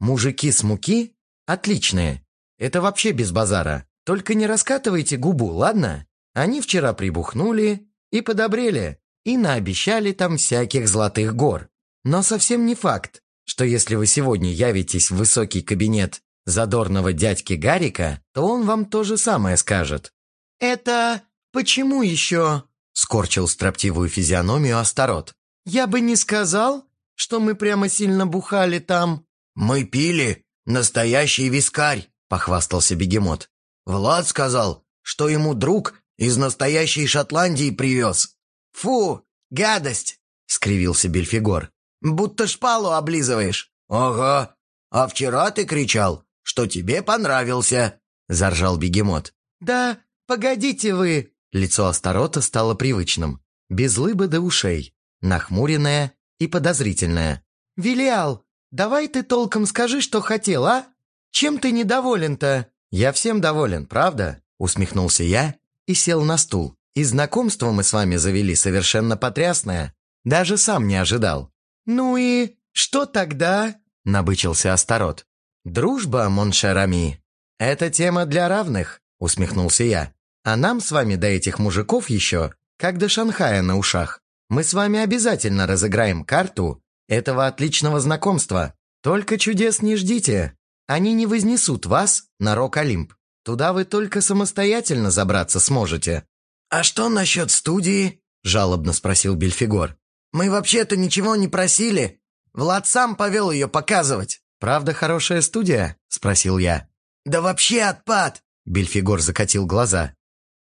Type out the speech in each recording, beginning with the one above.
Мужики с муки? Отличные. Это вообще без базара. Только не раскатывайте губу, ладно? Они вчера прибухнули и подобрели, и наобещали там всяких золотых гор. Но совсем не факт, что если вы сегодня явитесь в высокий кабинет задорного дядьки Гарика, то он вам то же самое скажет. «Это почему еще?» – скорчил строптивую физиономию Астарот. «Я бы не сказал, что мы прямо сильно бухали там». «Мы пили настоящий вискарь», – похвастался бегемот. «Влад сказал, что ему друг из настоящей Шотландии привез». «Фу, гадость!» – скривился Бельфигор. «Будто шпалу облизываешь». «Ага, а вчера ты кричал, что тебе понравился», – заржал бегемот. «Да, погодите вы!» Лицо Астарота стало привычным, без лыбы до ушей, нахмуренное и подозрительное. «Вилиал, давай ты толком скажи, что хотел, а? Чем ты недоволен-то?» «Я всем доволен, правда?» – усмехнулся я и сел на стул. «И знакомство мы с вами завели совершенно потрясное. Даже сам не ожидал». «Ну и что тогда?» – набычился Астарот. «Дружба, Моншарами, это тема для равных», – усмехнулся я. «А нам с вами до этих мужиков еще, как до Шанхая на ушах. Мы с вами обязательно разыграем карту этого отличного знакомства. Только чудес не ждите. Они не вознесут вас на Рок-Олимп. Туда вы только самостоятельно забраться сможете». «А что насчет студии?» – жалобно спросил Бельфигор. «Мы вообще-то ничего не просили. Влад сам повел ее показывать». «Правда хорошая студия?» – спросил я. «Да вообще отпад!» – Бельфигор закатил глаза.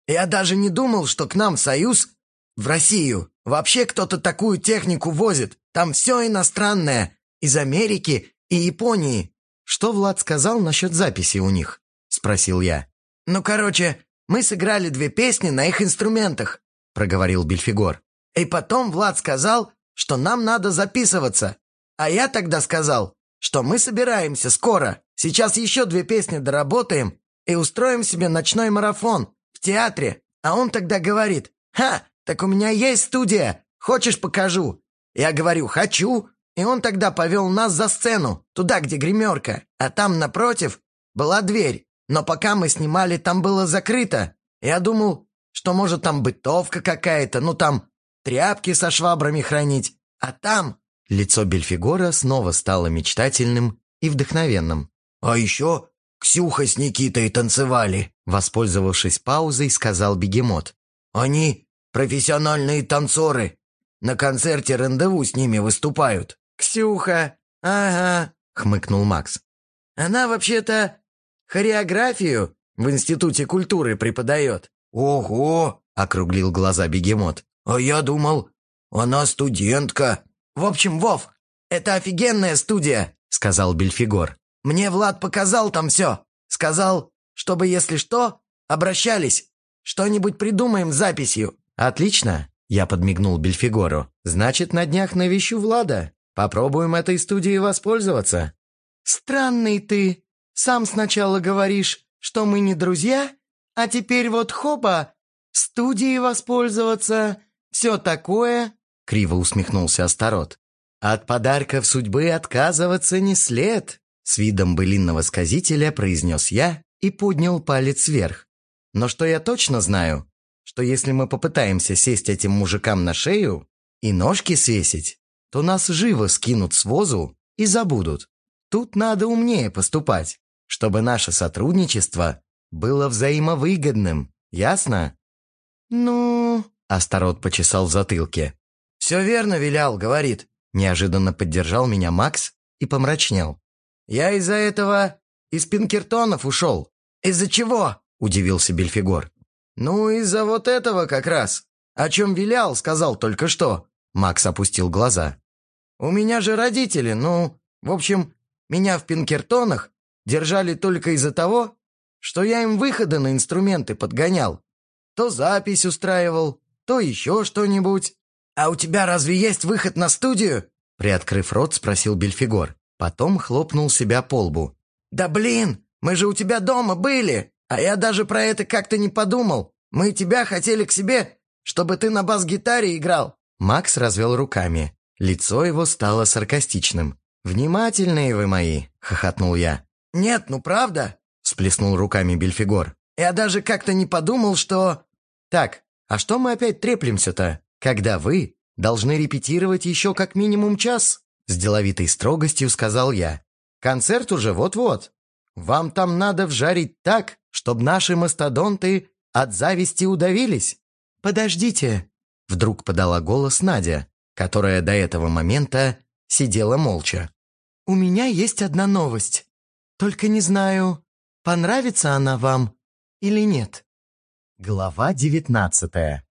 «Я даже не думал, что к нам в Союз, в Россию, вообще кто-то такую технику возит. Там все иностранное, из Америки и Японии». «Что Влад сказал насчет записи у них?» – спросил я. «Ну, короче, мы сыграли две песни на их инструментах», – проговорил Бельфигор. «И потом Влад сказал, что нам надо записываться. А я тогда сказал, что мы собираемся скоро. Сейчас еще две песни доработаем и устроим себе ночной марафон в театре. А он тогда говорит, «Ха, так у меня есть студия, хочешь покажу?» Я говорю, «Хочу». И он тогда повел нас за сцену, туда, где гримерка. А там напротив была дверь. Но пока мы снимали, там было закрыто. Я думал, что может там бытовка какая-то, ну там тряпки со швабрами хранить. А там Лицо Бельфигора снова стало мечтательным и вдохновенным. «А еще Ксюха с Никитой танцевали», воспользовавшись паузой, сказал бегемот. «Они профессиональные танцоры. На концерте рандеву с ними выступают». «Ксюха, ага», — хмыкнул Макс. «Она вообще-то хореографию в Институте культуры преподает». «Ого!» — округлил глаза бегемот. «А я думал, она студентка». «В общем, Вов, это офигенная студия», — сказал Бельфигор. «Мне Влад показал там все. Сказал, чтобы, если что, обращались. Что-нибудь придумаем с записью». «Отлично», — я подмигнул Бельфигору. «Значит, на днях навещу Влада. Попробуем этой студией воспользоваться». «Странный ты. Сам сначала говоришь, что мы не друзья, а теперь вот хоба, студией воспользоваться, все такое». Криво усмехнулся Астарот. «От подарков судьбы отказываться не след», с видом былинного сказителя произнес я и поднял палец вверх. «Но что я точно знаю, что если мы попытаемся сесть этим мужикам на шею и ножки свесить, то нас живо скинут с возу и забудут. Тут надо умнее поступать, чтобы наше сотрудничество было взаимовыгодным, ясно?» «Ну...» – Астарот почесал в затылке. «Все верно, Вилял, говорит». Неожиданно поддержал меня Макс и помрачнел. «Я из-за этого из Пинкертонов ушел». «Из-за чего?» – удивился Бельфигор. «Ну, из-за вот этого как раз. О чем Вилял сказал только что». Макс опустил глаза. «У меня же родители, ну, в общем, меня в Пинкертонах держали только из-за того, что я им выходы на инструменты подгонял. То запись устраивал, то еще что-нибудь. «А у тебя разве есть выход на студию?» Приоткрыв рот, спросил Бельфигор. Потом хлопнул себя по лбу. «Да блин, мы же у тебя дома были, а я даже про это как-то не подумал. Мы тебя хотели к себе, чтобы ты на бас-гитаре играл». Макс развел руками. Лицо его стало саркастичным. «Внимательные вы мои!» — хохотнул я. «Нет, ну правда?» — сплеснул руками Бельфигор. «Я даже как-то не подумал, что...» «Так, а что мы опять треплемся-то, когда вы должны репетировать еще как минимум час?» С деловитой строгостью сказал я. «Концерт уже вот-вот. Вам там надо вжарить так, чтобы наши мастодонты от зависти удавились. Подождите!» Вдруг подала голос Надя, которая до этого момента сидела молча. «У меня есть одна новость. Только не знаю, понравится она вам или нет». Глава девятнадцатая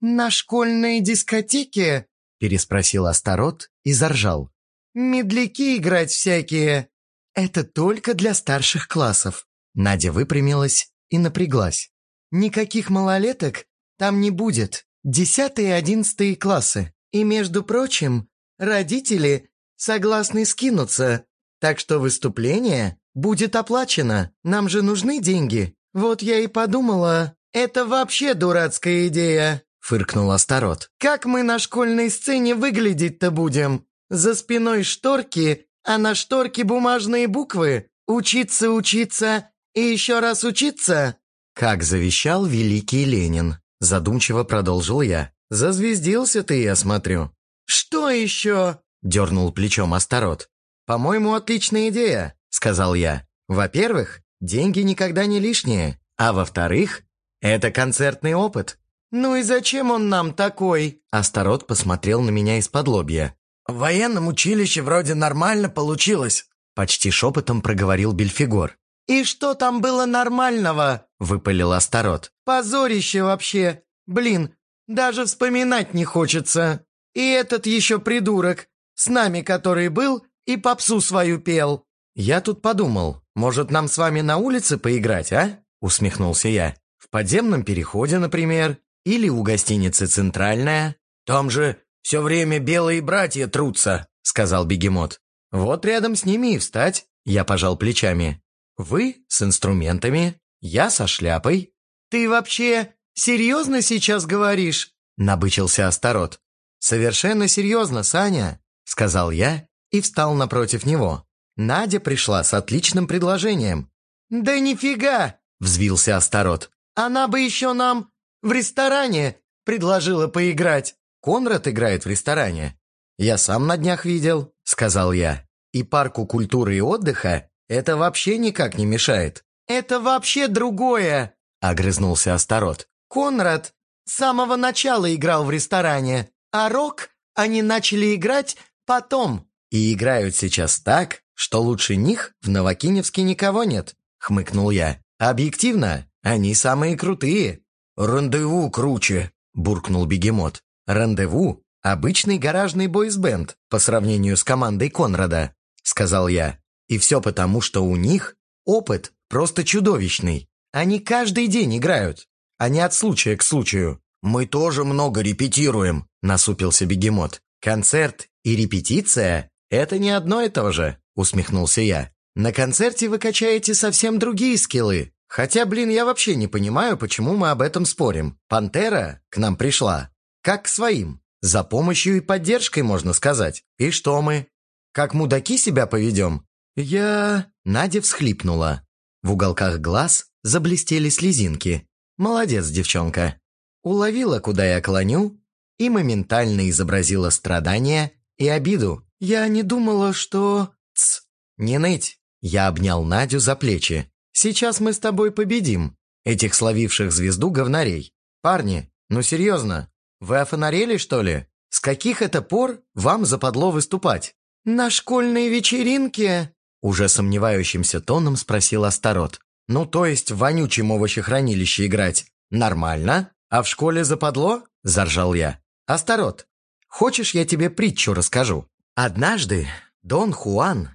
«На школьной дискотеке?» – переспросил Астарот и заржал. «Медляки играть всякие. Это только для старших классов». Надя выпрямилась и напряглась. «Никаких малолеток там не будет. Десятые и одиннадцатые классы. И, между прочим, родители согласны скинуться, так что выступление будет оплачено. Нам же нужны деньги. Вот я и подумала, это вообще дурацкая идея, фыркнул Астарот. Как мы на школьной сцене выглядеть-то будем? За спиной шторки, а на шторке бумажные буквы. Учиться, учиться и еще раз учиться. Как завещал великий Ленин, задумчиво продолжил я. «Зазвездился ты, я смотрю». «Что еще?» – дернул плечом Астарот. «По-моему, отличная идея», – сказал я. «Во-первых, деньги никогда не лишние, а во-вторых, это концертный опыт». «Ну и зачем он нам такой?» Астарот посмотрел на меня из-под лобья. «В военном училище вроде нормально получилось», – почти шепотом проговорил Бельфигор. «И что там было нормального?» – выпалил Астарот. «Позорище вообще! Блин, даже вспоминать не хочется. И этот еще придурок, с нами который был и попсу свою пел. Я тут подумал, может нам с вами на улице поиграть, а? Усмехнулся я. В подземном переходе, например, или у гостиницы «Центральная». Там же все время белые братья трутся, сказал бегемот. Вот рядом с ними и встать, я пожал плечами. Вы с инструментами, я со шляпой. Ты вообще «Серьезно сейчас говоришь?» – набычился Астарот. «Совершенно серьезно, Саня», – сказал я и встал напротив него. Надя пришла с отличным предложением. «Да нифига!» – взвился Астарот. «Она бы еще нам в ресторане предложила поиграть». «Конрад играет в ресторане. Я сам на днях видел», – сказал я. «И парку культуры и отдыха это вообще никак не мешает». «Это вообще другое!» – огрызнулся Астарот. Конрад с самого начала играл в ресторане, а рок они начали играть потом. И играют сейчас так, что лучше них в Новокиневске никого нет, хмыкнул я. Объективно, они самые крутые. Рандеву круче, буркнул бегемот. Рандеву – обычный гаражный бойсбенд по сравнению с командой Конрада, сказал я. И все потому, что у них опыт просто чудовищный. Они каждый день играют а не от случая к случаю. Мы тоже много репетируем», – насупился бегемот. «Концерт и репетиция – это не одно и то же», – усмехнулся я. «На концерте вы качаете совсем другие скиллы. Хотя, блин, я вообще не понимаю, почему мы об этом спорим. Пантера к нам пришла. Как к своим. За помощью и поддержкой, можно сказать. И что мы? Как мудаки себя поведем?» «Я...» Надя всхлипнула. В уголках глаз заблестели слезинки. Молодец, девчонка. Уловила, куда я клоню, и моментально изобразила страдания и обиду. Я не думала, что... Тсс, не ныть. Я обнял Надю за плечи. Сейчас мы с тобой победим. Этих словивших звезду говнарей. Парни, ну серьезно, вы офонарели, что ли? С каких это пор вам западло выступать? На школьной вечеринке? Уже сомневающимся тоном спросил Астарот. Ну, то есть в вонючем овощехранилище играть нормально, а в школе западло? Заржал я. Астарот, хочешь я тебе притчу расскажу? Однажды Дон Хуан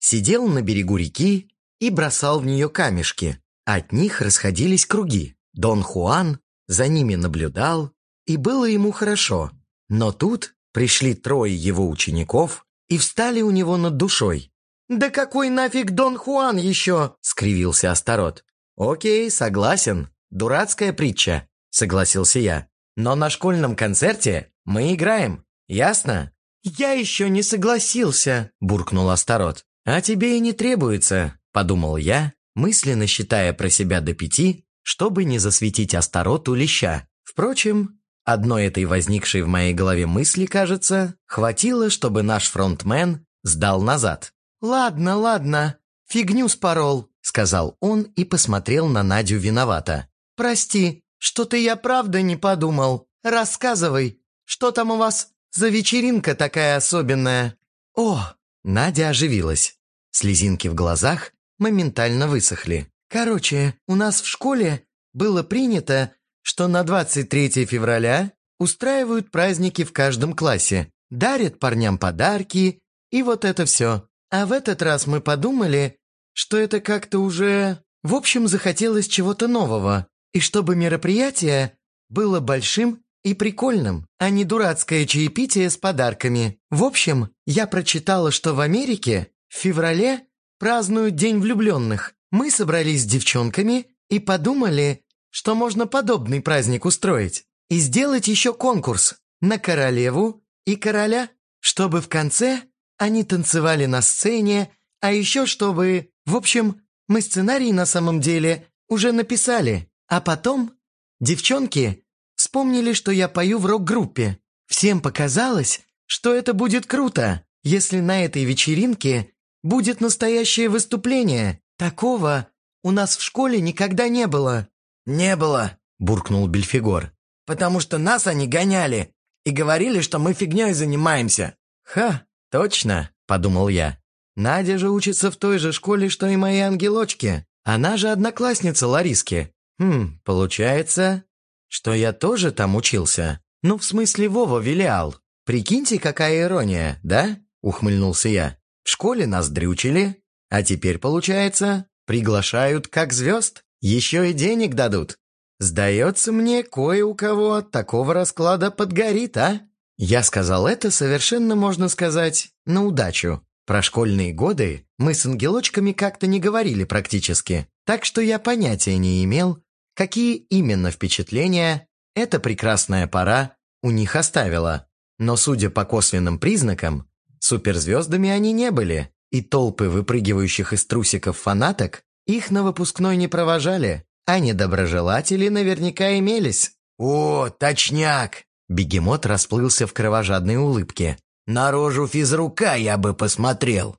сидел на берегу реки и бросал в нее камешки. От них расходились круги. Дон Хуан за ними наблюдал, и было ему хорошо. Но тут пришли трое его учеников и встали у него над душой. «Да какой нафиг Дон Хуан еще?» — скривился Астарот. «Окей, согласен. Дурацкая притча», — согласился я. «Но на школьном концерте мы играем, ясно?» «Я еще не согласился», – буркнул Астарот. «А тебе и не требуется», – подумал я, мысленно считая про себя до пяти, чтобы не засветить Астароту леща. Впрочем, одной этой возникшей в моей голове мысли, кажется, хватило, чтобы наш фронтмен сдал назад. «Ладно, ладно, фигню спорол», – сказал он и посмотрел на Надю виновато. «Прости, что-то я правда не подумал. Рассказывай, что там у вас за вечеринка такая особенная?» «О!» – Надя оживилась. Слезинки в глазах моментально высохли. «Короче, у нас в школе было принято, что на 23 февраля устраивают праздники в каждом классе, дарят парням подарки и вот это все. А в этот раз мы подумали, что это как-то уже... В общем, захотелось чего-то нового. И чтобы мероприятие было большим и прикольным, а не дурацкое чаепитие с подарками. В общем, я прочитала, что в Америке в феврале празднуют День влюбленных. Мы собрались с девчонками и подумали, что можно подобный праздник устроить. И сделать еще конкурс на королеву и короля, чтобы в конце они танцевали на сцене, а еще чтобы... В общем, мы сценарий на самом деле уже написали. А потом девчонки вспомнили, что я пою в рок-группе. Всем показалось, что это будет круто, если на этой вечеринке будет настоящее выступление. Такого у нас в школе никогда не было». «Не было», – буркнул Бельфигор. «Потому что нас они гоняли и говорили, что мы фигней занимаемся». «Ха, «Точно», – подумал я. «Надя же учится в той же школе, что и мои ангелочки. Она же одноклассница Лариски. Хм, получается, что я тоже там учился. Ну, в смысле, Вова Вилиал. Прикиньте, какая ирония, да?» – ухмыльнулся я. «В школе нас дрючили, а теперь, получается, приглашают как звезд. Еще и денег дадут. Сдается мне, кое у кого от такого расклада подгорит, а?» Я сказал это совершенно, можно сказать, на удачу. Про школьные годы мы с ангелочками как-то не говорили практически, так что я понятия не имел, какие именно впечатления эта прекрасная пора у них оставила. Но судя по косвенным признакам, суперзвездами они не были, и толпы выпрыгивающих из трусиков фанаток их на выпускной не провожали, а недоброжелатели наверняка имелись. «О, точняк!» Бегемот расплылся в кровожадной улыбке. «На рожу физрука я бы посмотрел!»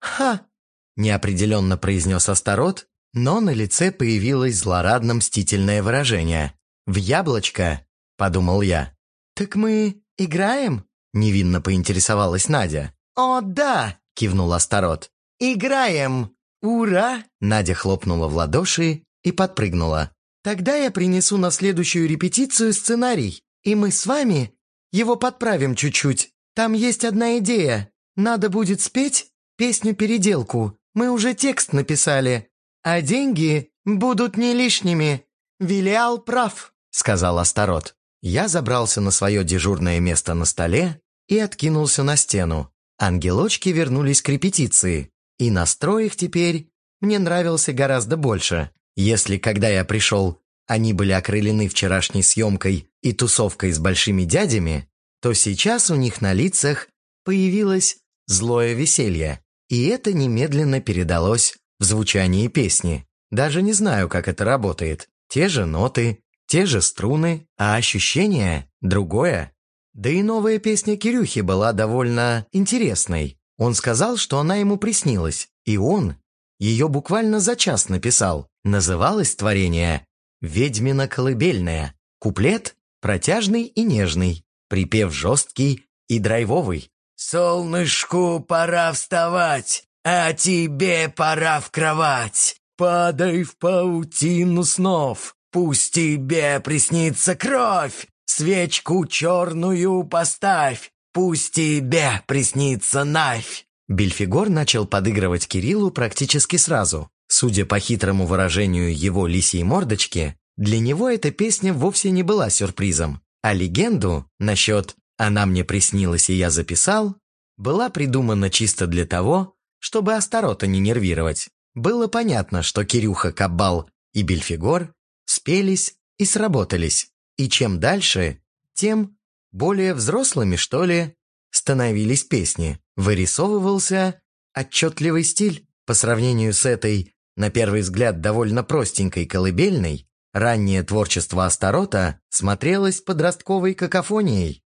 «Ха!» – неопределенно произнес Астарот, но на лице появилось злорадно-мстительное выражение. «В яблочко!» – подумал я. «Так мы играем?» – невинно поинтересовалась Надя. «О, да!» – кивнул Астарот. «Играем! Ура!» Надя хлопнула в ладоши и подпрыгнула. «Тогда я принесу на следующую репетицию сценарий и мы с вами его подправим чуть-чуть. Там есть одна идея. Надо будет спеть песню-переделку. Мы уже текст написали. А деньги будут не лишними. Вилиал прав», — сказал Астарот. Я забрался на свое дежурное место на столе и откинулся на стену. Ангелочки вернулись к репетиции, и настрой их теперь мне нравился гораздо больше. Если, когда я пришел, они были окрылены вчерашней съемкой и тусовкой с большими дядями, то сейчас у них на лицах появилось злое веселье, и это немедленно передалось в звучании песни. Даже не знаю, как это работает. Те же ноты, те же струны, а ощущение другое. Да и новая песня Кирюхи была довольно интересной. Он сказал, что она ему приснилась, и он ее буквально за час написал. Называлось творение «Ведьмина колыбельная». Куплет протяжный и нежный, припев жесткий и драйвовый. «Солнышку пора вставать, а тебе пора в кровать. Падай в паутину снов, пусть тебе приснится кровь. Свечку черную поставь, пусть тебе приснится навь». Бельфигор начал подыгрывать Кириллу практически сразу. Судя по хитрому выражению его лисьей мордочки, для него эта песня вовсе не была сюрпризом, а легенду насчет «она мне приснилась и я записал» была придумана чисто для того, чтобы Астарота не нервировать. Было понятно, что Кирюха, Кабал и Бельфигор спелись и сработались, и чем дальше, тем более взрослыми, что ли, становились песни. Вырисовывался отчетливый стиль по сравнению с этой, на первый взгляд, довольно простенькой колыбельной. Раннее творчество Астарота смотрелось подростковой какофонией.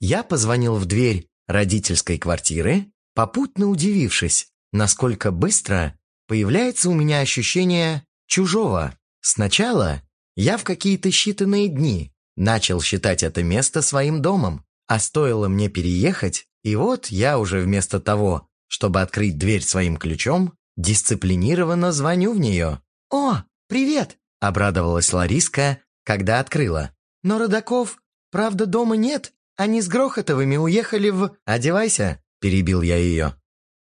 Я позвонил в дверь родительской квартиры, попутно удивившись, насколько быстро появляется у меня ощущение чужого. Сначала я в какие-то считанные дни начал считать это место своим домом, а стоило мне переехать, и вот я уже вместо того, чтобы открыть дверь своим ключом, дисциплинированно звоню в нее. «О, привет!» – обрадовалась Лариска, когда открыла. «Но Родаков, правда, дома нет. Они с Грохотовыми уехали в...» «Одевайся!» – перебил я ее.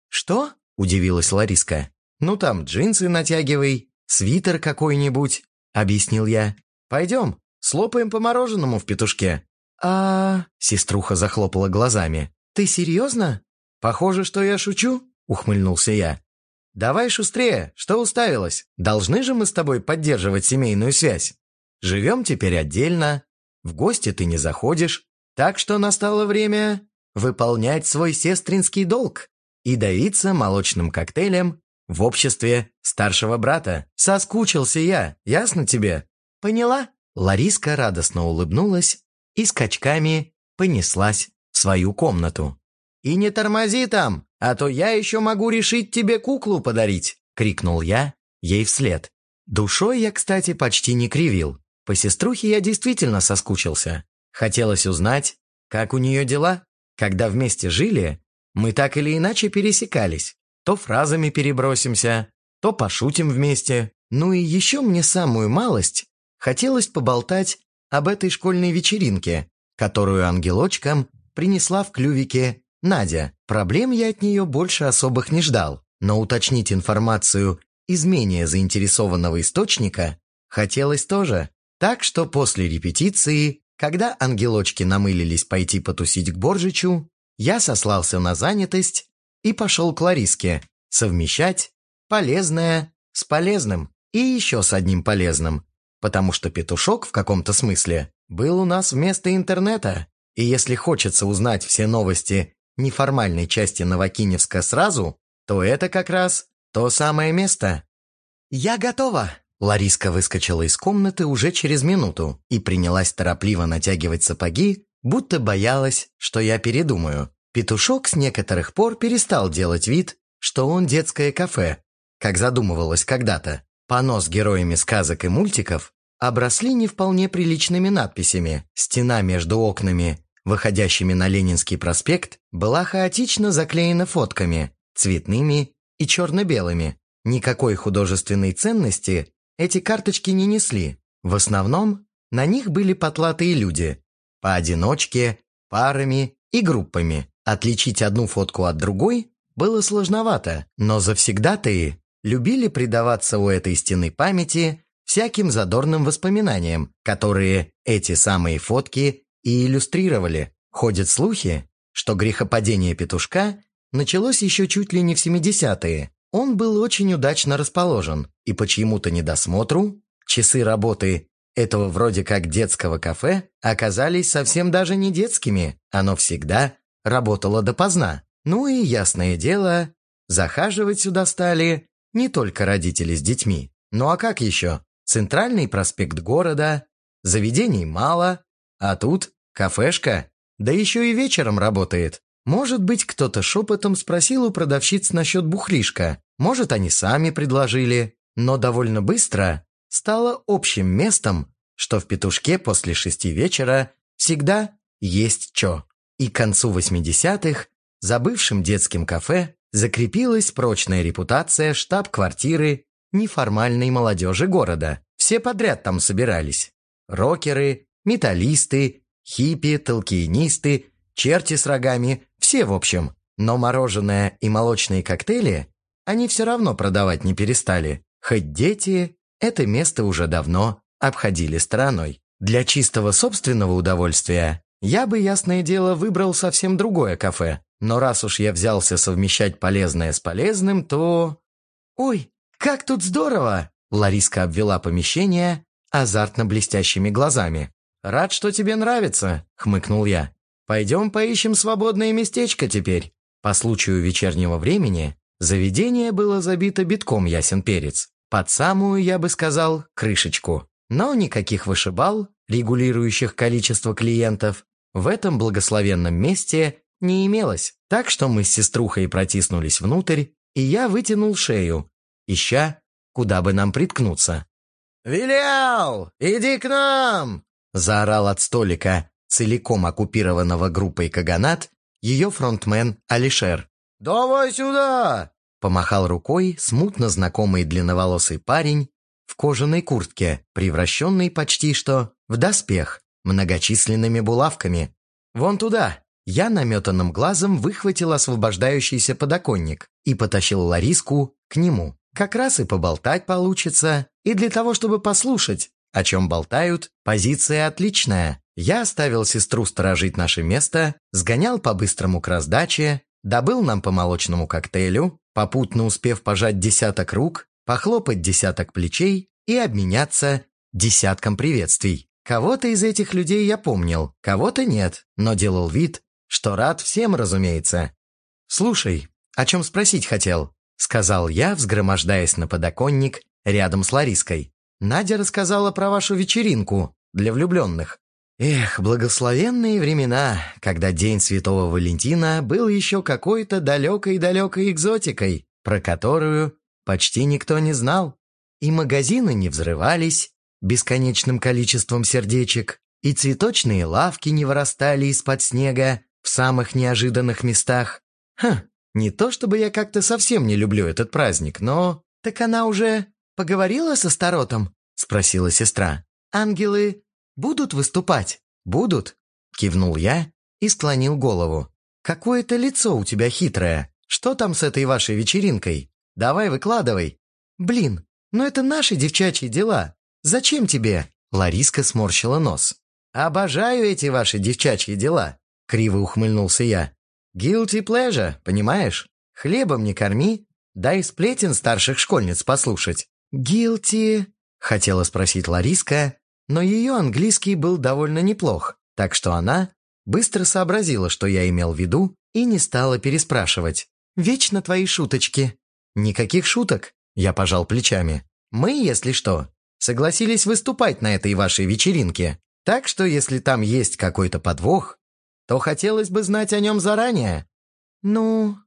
«Что?» – удивилась Лариска. «Ну там джинсы натягивай, свитер какой-нибудь», – объяснил я. «Пойдем, слопаем по мороженому в петушке». «А...» – сеструха захлопала глазами. «Ты серьезно?» «Похоже, что я шучу», – ухмыльнулся я. «Давай шустрее, что уставилась? Должны же мы с тобой поддерживать семейную связь. Живем теперь отдельно, в гости ты не заходишь, так что настало время выполнять свой сестринский долг и давиться молочным коктейлем в обществе старшего брата. Соскучился я, ясно тебе? Поняла? Лариска радостно улыбнулась и скачками понеслась в свою комнату. «И не тормози там, а то я еще могу решить тебе куклу подарить!» — крикнул я ей вслед. Душой я, кстати, почти не кривил. По сеструхе я действительно соскучился. Хотелось узнать, как у нее дела. Когда вместе жили, мы так или иначе пересекались. То фразами перебросимся, то пошутим вместе. Ну и еще мне самую малость хотелось поболтать об этой школьной вечеринке, которую ангелочкам принесла в клювике Надя. Проблем я от нее больше особых не ждал, но уточнить информацию из менее заинтересованного источника хотелось тоже. Так что после репетиции, когда ангелочки намылились пойти потусить к Боржичу, я сослался на занятость и пошел к Лариске совмещать полезное с полезным и еще с одним полезным, потому что петушок в каком-то смысле был у нас вместо интернета, и если хочется узнать все новости неформальной части Новокиневска сразу, то это как раз то самое место. «Я готова!» Лариска выскочила из комнаты уже через минуту и принялась торопливо натягивать сапоги, будто боялась, что я передумаю. Петушок с некоторых пор перестал делать вид, что он детское кафе, как задумывалось когда-то. Пано с героями сказок и мультиков обросли не вполне приличными надписями. Стена между окнами, выходящими на Ленинский проспект, была хаотично заклеена фотками, цветными и черно-белыми. Никакой художественной ценности эти карточки не несли. В основном на них были потлатые люди. Поодиночке, парами и группами. Отличить одну фотку от другой было сложновато, но завсегдатые любили предаваться у этой стены памяти всяким задорным воспоминаниям, которые эти самые фотки и иллюстрировали. Ходят слухи, что грехопадение петушка началось еще чуть ли не в 70-е. Он был очень удачно расположен, и по чьему-то недосмотру часы работы этого вроде как детского кафе оказались совсем даже не детскими. Оно всегда работало допоздна. Ну и, ясное дело, захаживать сюда стали не только родители с детьми. Ну а как еще? Центральный проспект города, заведений мало, а тут кафешка, да еще и вечером работает. Может быть, кто-то шепотом спросил у продавщиц насчет бухлишка, может, они сами предложили, но довольно быстро стало общим местом, что в петушке после шести вечера всегда есть чё. И к концу 80-х за бывшим детским кафе закрепилась прочная репутация штаб-квартиры неформальной молодежи города. Все подряд там собирались. Рокеры, металлисты, хиппи, толкиенисты, черти с рогами, все в общем. Но мороженое и молочные коктейли они все равно продавать не перестали. Хоть дети это место уже давно обходили стороной. Для чистого собственного удовольствия я бы, ясное дело, выбрал совсем другое кафе. Но раз уж я взялся совмещать полезное с полезным, то... «Ой, как тут здорово!» Лариска обвела помещение азартно блестящими глазами. «Рад, что тебе нравится», — хмыкнул я. Пойдем поищем свободное местечко теперь. По случаю вечернего времени заведение было забито битком ясен перец. Под самую, я бы сказал, крышечку. Но никаких вышибал, регулирующих количество клиентов, в этом благословенном месте не имелось. Так что мы с сеструхой протиснулись внутрь, и я вытянул шею, ища, куда бы нам приткнуться. «Вилял, иди к нам!» заорал от столика, целиком оккупированного группой Каганат, ее фронтмен Алишер. «Давай сюда!» Помахал рукой смутно знакомый длинноволосый парень в кожаной куртке, превращенный почти что в доспех, многочисленными булавками. «Вон туда!» Я наметанным глазом выхватил освобождающийся подоконник и потащил Лариску к нему. Как раз и поболтать получится, и для того, чтобы послушать, о чем болтают, позиция отличная. Я оставил сестру сторожить наше место, сгонял по-быстрому к раздаче, добыл нам по молочному коктейлю, попутно успев пожать десяток рук, похлопать десяток плечей и обменяться десятком приветствий. Кого-то из этих людей я помнил, кого-то нет, но делал вид, что рад всем, разумеется. «Слушай, о чем спросить хотел?» — сказал я, взгромождаясь на подоконник рядом с Лариской. «Надя рассказала про вашу вечеринку для влюбленных. Эх, благословенные времена, когда День Святого Валентина был еще какой-то далекой-далекой экзотикой, про которую почти никто не знал. И магазины не взрывались бесконечным количеством сердечек, и цветочные лавки не вырастали из-под снега в самых неожиданных местах. Хм, не то чтобы я как-то совсем не люблю этот праздник, но... «Так она уже поговорила со Старотом?» — спросила сестра. «Ангелы будут выступать?» «Будут», — кивнул я и склонил голову. «Какое-то лицо у тебя хитрое. Что там с этой вашей вечеринкой? Давай выкладывай». «Блин, ну это наши девчачьи дела. Зачем тебе?» Лариска сморщила нос. «Обожаю эти ваши девчачьи дела», — криво ухмыльнулся я. «Guilty pleasure, понимаешь? Хлебом не корми, дай сплетен старших школьниц послушать». «Guilty...» — хотела спросить Лариска, но ее английский был довольно неплох, так что она быстро сообразила, что я имел в виду, и не стала переспрашивать. «Вечно твои шуточки». «Никаких шуток», — я пожал плечами. «Мы, если что, согласились выступать на этой вашей вечеринке, так что если там есть какой-то подвох, то хотелось бы знать о нем заранее». «Ну...»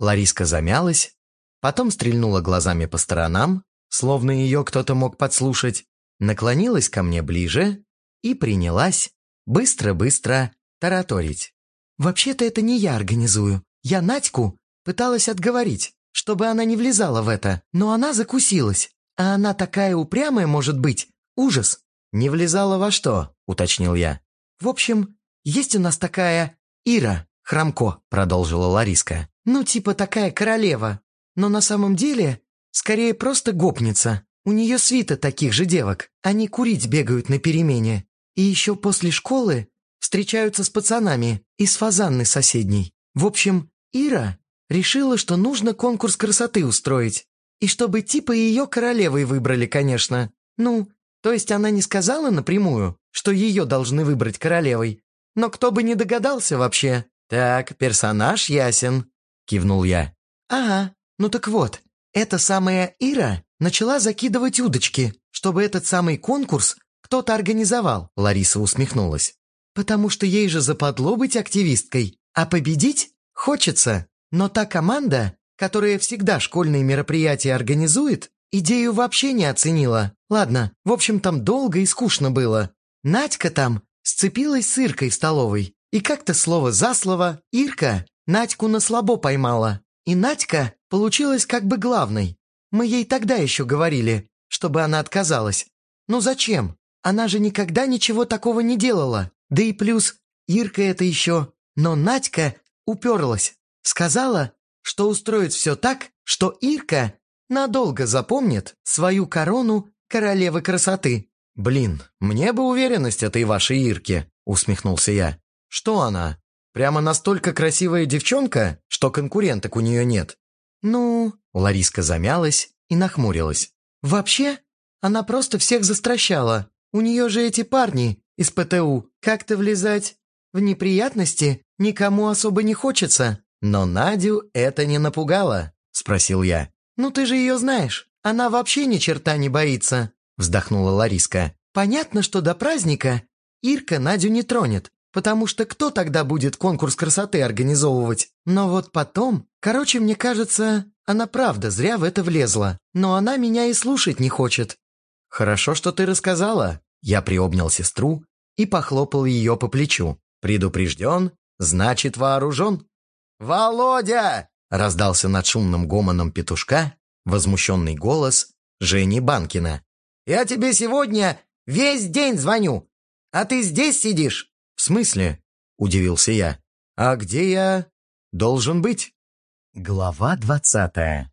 Лариска замялась, потом стрельнула глазами по сторонам, словно ее кто-то мог подслушать, наклонилась ко мне ближе и принялась быстро-быстро тараторить. «Вообще-то это не я организую. Я Надьку пыталась отговорить, чтобы она не влезала в это, но она закусилась. А она такая упрямая может быть. Ужас!» «Не влезала во что?» — уточнил я. «В общем, есть у нас такая Ира Храмко», — продолжила Лариска. «Ну, типа такая королева. Но на самом деле Скорее, просто гопница. У нее свита таких же девок. Они курить бегают на перемене. И еще после школы встречаются с пацанами из фазанны соседней. В общем, Ира решила, что нужно конкурс красоты устроить. И чтобы типа ее королевой выбрали, конечно. Ну, то есть она не сказала напрямую, что ее должны выбрать королевой. Но кто бы не догадался вообще. «Так, персонаж ясен», — кивнул я. «Ага, ну так вот, эта самая Ира начала закидывать удочки, чтобы этот самый конкурс кто-то организовал, Лариса усмехнулась. Потому что ей же западло быть активисткой, а победить хочется. Но та команда, которая всегда школьные мероприятия организует, идею вообще не оценила. Ладно, в общем, там долго и скучно было. Надька там сцепилась с Иркой в столовой, и как-то слово за слово Ирка Надьку на слабо поймала. И Надька получилась как бы главной. Мы ей тогда еще говорили, чтобы она отказалась. Ну зачем? Она же никогда ничего такого не делала. Да и плюс, Ирка это еще. Но Надька уперлась. Сказала, что устроит все так, что Ирка надолго запомнит свою корону королевы красоты. «Блин, мне бы уверенность этой вашей Ирки», — усмехнулся я. «Что она? Прямо настолько красивая девчонка, что конкуренток у нее нет?» «Ну...» — Лариска замялась и нахмурилась. «Вообще, она просто всех застращала. У нее же эти парни из ПТУ. Как-то влезать в неприятности никому особо не хочется». «Но Надю это не напугало», — спросил я. «Ну ты же ее знаешь. Она вообще ни черта не боится», — вздохнула Лариска. «Понятно, что до праздника Ирка Надю не тронет, потому что кто тогда будет конкурс красоты организовывать? Но вот потом... Короче, мне кажется, она правда зря в это влезла, но она меня и слушать не хочет». «Хорошо, что ты рассказала». Я приобнял сестру и похлопал ее по плечу. «Предупрежден, значит вооружен». «Володя!» – раздался над шумным гомоном петушка возмущенный голос Жени Банкина. «Я тебе сегодня весь день звоню, а ты здесь сидишь?» «В смысле?» – удивился я. «А где я должен быть?» Глава двадцатая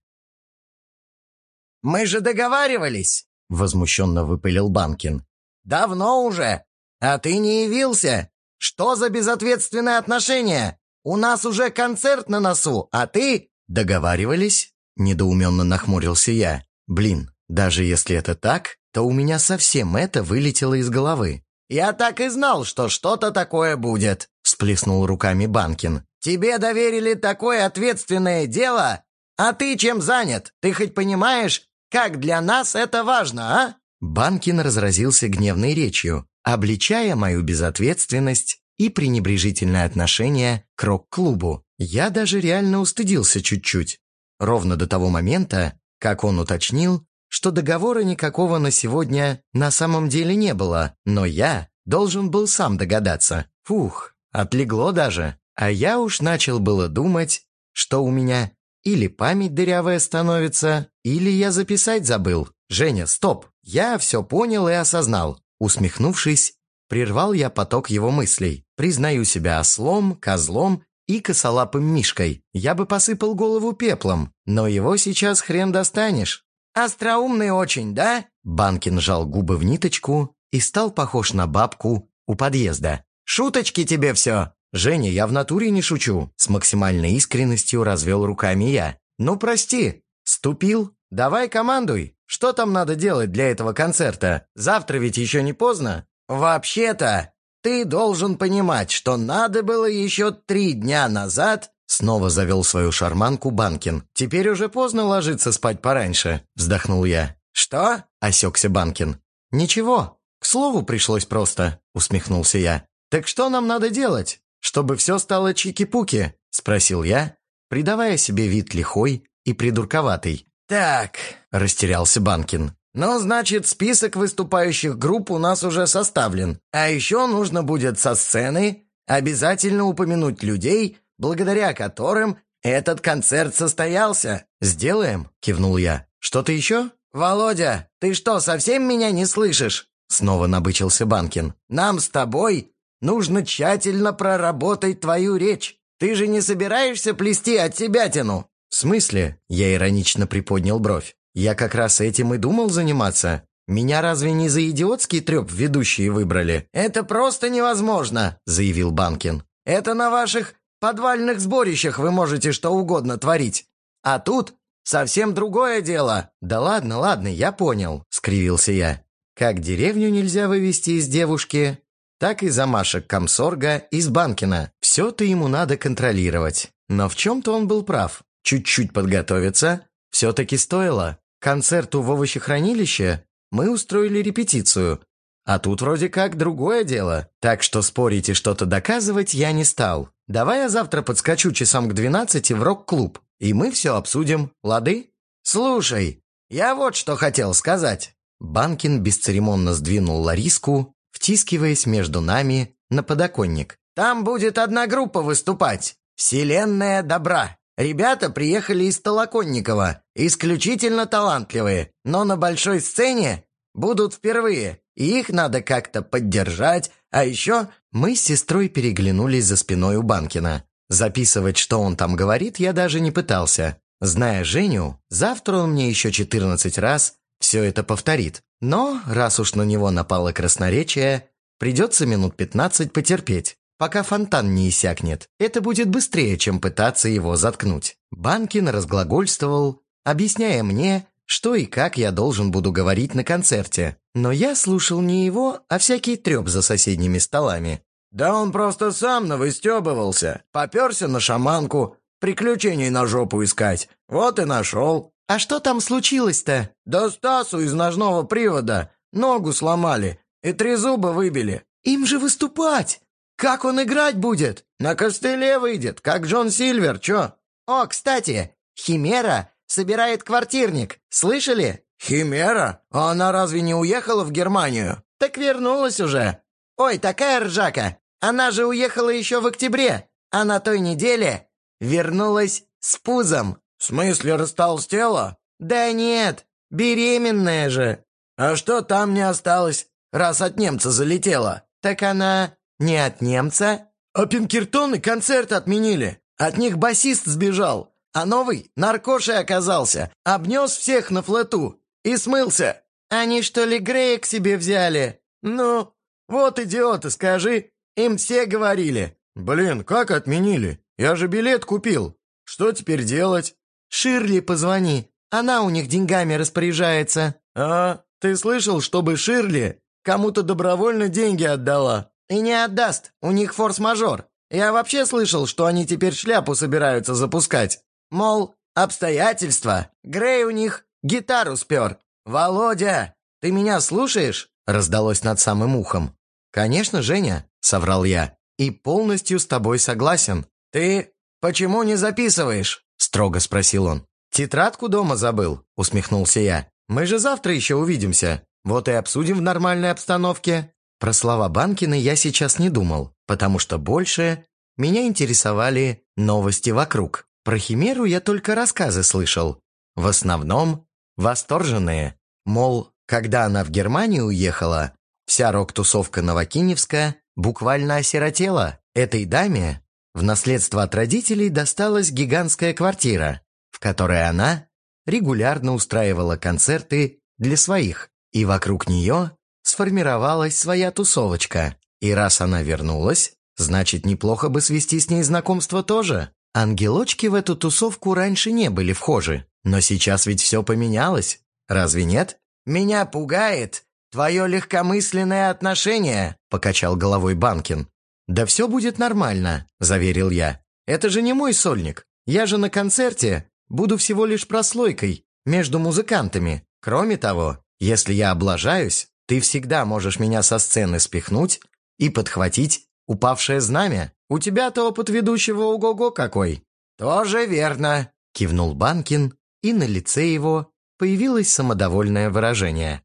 «Мы же договаривались!» — возмущенно выпылил Банкин. «Давно уже! А ты не явился! Что за безответственное отношение? У нас уже концерт на носу, а ты...» «Договаривались?» — недоуменно нахмурился я. «Блин, даже если это так, то у меня совсем это вылетело из головы. «Я так и знал, что что-то такое будет», — всплеснул руками Банкин. «Тебе доверили такое ответственное дело, а ты чем занят? Ты хоть понимаешь, как для нас это важно, а?» Банкин разразился гневной речью, обличая мою безответственность и пренебрежительное отношение к рок-клубу. Я даже реально устыдился чуть-чуть. Ровно до того момента, как он уточнил, что договора никакого на сегодня на самом деле не было, но я должен был сам догадаться. Фух, отлегло даже. А я уж начал было думать, что у меня или память дырявая становится, или я записать забыл. Женя, стоп, я все понял и осознал. Усмехнувшись, прервал я поток его мыслей. Признаю себя ослом, козлом и косолапым мишкой. Я бы посыпал голову пеплом, но его сейчас хрен достанешь. «Остроумный очень, да?» Банкин жал губы в ниточку и стал похож на бабку у подъезда. «Шуточки тебе все!» «Женя, я в натуре не шучу», — с максимальной искренностью развел руками я. «Ну, прости, ступил. Давай командуй. Что там надо делать для этого концерта? Завтра ведь еще не поздно?» «Вообще-то, ты должен понимать, что надо было еще три дня назад Снова завел свою шарманку Банкин. «Теперь уже поздно ложиться спать пораньше», — вздохнул я. «Что?» — осекся Банкин. «Ничего, к слову пришлось просто», — усмехнулся я. «Так что нам надо делать, чтобы все стало чики-пуки?» — спросил я, придавая себе вид лихой и придурковатый. «Так», — растерялся Банкин. «Ну, значит, список выступающих групп у нас уже составлен. А еще нужно будет со сцены обязательно упомянуть людей, благодаря которым этот концерт состоялся. «Сделаем», — кивнул я. «Что-то еще?» «Володя, ты что, совсем меня не слышишь?» Снова набычился Банкин. «Нам с тобой нужно тщательно проработать твою речь. Ты же не собираешься плести от себя тяну?» «В смысле?» Я иронично приподнял бровь. «Я как раз этим и думал заниматься. Меня разве не за идиотский треп ведущие выбрали?» «Это просто невозможно», — заявил Банкин. «Это на ваших подвальных сборищах вы можете что угодно творить. А тут совсем другое дело». «Да ладно, ладно, я понял», — скривился я. «Как деревню нельзя вывести из девушки, так и замашек комсорга из Банкина. Все-то ему надо контролировать. Но в чем-то он был прав. Чуть-чуть подготовиться все-таки стоило. Концерту в овощехранилище мы устроили репетицию, а тут вроде как другое дело. Так что спорить и что-то доказывать я не стал. Давай я завтра подскочу часам к двенадцати в рок-клуб, и мы все обсудим, лады? Слушай, я вот что хотел сказать. Банкин бесцеремонно сдвинул Лариску, втискиваясь между нами на подоконник. Там будет одна группа выступать. Вселенная добра. Ребята приехали из Толоконникова, исключительно талантливые, но на большой сцене будут впервые, и их надо как-то поддержать, а еще мы с сестрой переглянулись за спиной у Банкина. Записывать, что он там говорит, я даже не пытался. Зная Женю, завтра он мне еще 14 раз все это повторит. Но, раз уж на него напало красноречие, придется минут 15 потерпеть, пока фонтан не иссякнет. Это будет быстрее, чем пытаться его заткнуть. Банкин разглагольствовал, объясняя мне, что и как я должен буду говорить на концерте. Но я слушал не его, а всякий треп за соседними столами. Да он просто сам навыстебывался. Поперся на шаманку, приключений на жопу искать. Вот и нашел. А что там случилось-то? Да Стасу из ножного привода ногу сломали и три зуба выбили. Им же выступать! Как он играть будет? На костыле выйдет, как Джон Сильвер, чё? О, кстати, Химера собирает квартирник. Слышали? Химера? А она разве не уехала в Германию? Так вернулась уже. Ой, такая ржака. Она же уехала еще в октябре, а на той неделе вернулась с пузом. В смысле, растолстела? Да нет, беременная же. А что там не осталось, раз от немца залетела? Так она не от немца. А Пинкертоны концерт отменили. От них басист сбежал, а новый наркошей оказался, обнес всех на флоту и смылся. Они что ли Грея к себе взяли? Ну, вот идиоты, скажи, им все говорили. Блин, как отменили? Я же билет купил. Что теперь делать? Ширли позвони, она у них деньгами распоряжается. А, ты слышал, чтобы Ширли кому-то добровольно деньги отдала? И не отдаст, у них форс-мажор. Я вообще слышал, что они теперь шляпу собираются запускать. Мол, обстоятельства. Грей у них гитару спер. «Володя, ты меня слушаешь?» раздалось над самым ухом. «Конечно, Женя», — соврал я, — «и полностью с тобой согласен». «Ты почему не записываешь?» — строго спросил он. «Тетрадку дома забыл», — усмехнулся я. «Мы же завтра еще увидимся. Вот и обсудим в нормальной обстановке». Про слова Банкина я сейчас не думал, потому что больше меня интересовали новости вокруг. Про Химеру я только рассказы слышал. В основном восторженные. Мол, когда она в Германию уехала, вся рок-тусовка Новокиневска буквально осиротела. Этой даме в наследство от родителей досталась гигантская квартира, в которой она регулярно устраивала концерты для своих, и вокруг нее сформировалась своя тусовочка. И раз она вернулась, значит, неплохо бы свести с ней знакомство тоже. Ангелочки в эту тусовку раньше не были вхожи, но сейчас ведь все поменялось. Разве нет? «Меня пугает твое легкомысленное отношение», — покачал головой Банкин. «Да все будет нормально», — заверил я. «Это же не мой сольник. Я же на концерте буду всего лишь прослойкой между музыкантами. Кроме того, если я облажаюсь, ты всегда можешь меня со сцены спихнуть и подхватить упавшее знамя. У тебя-то опыт ведущего ого-го какой!» «Тоже верно», — кивнул Банкин, и на лице его появилось самодовольное выражение.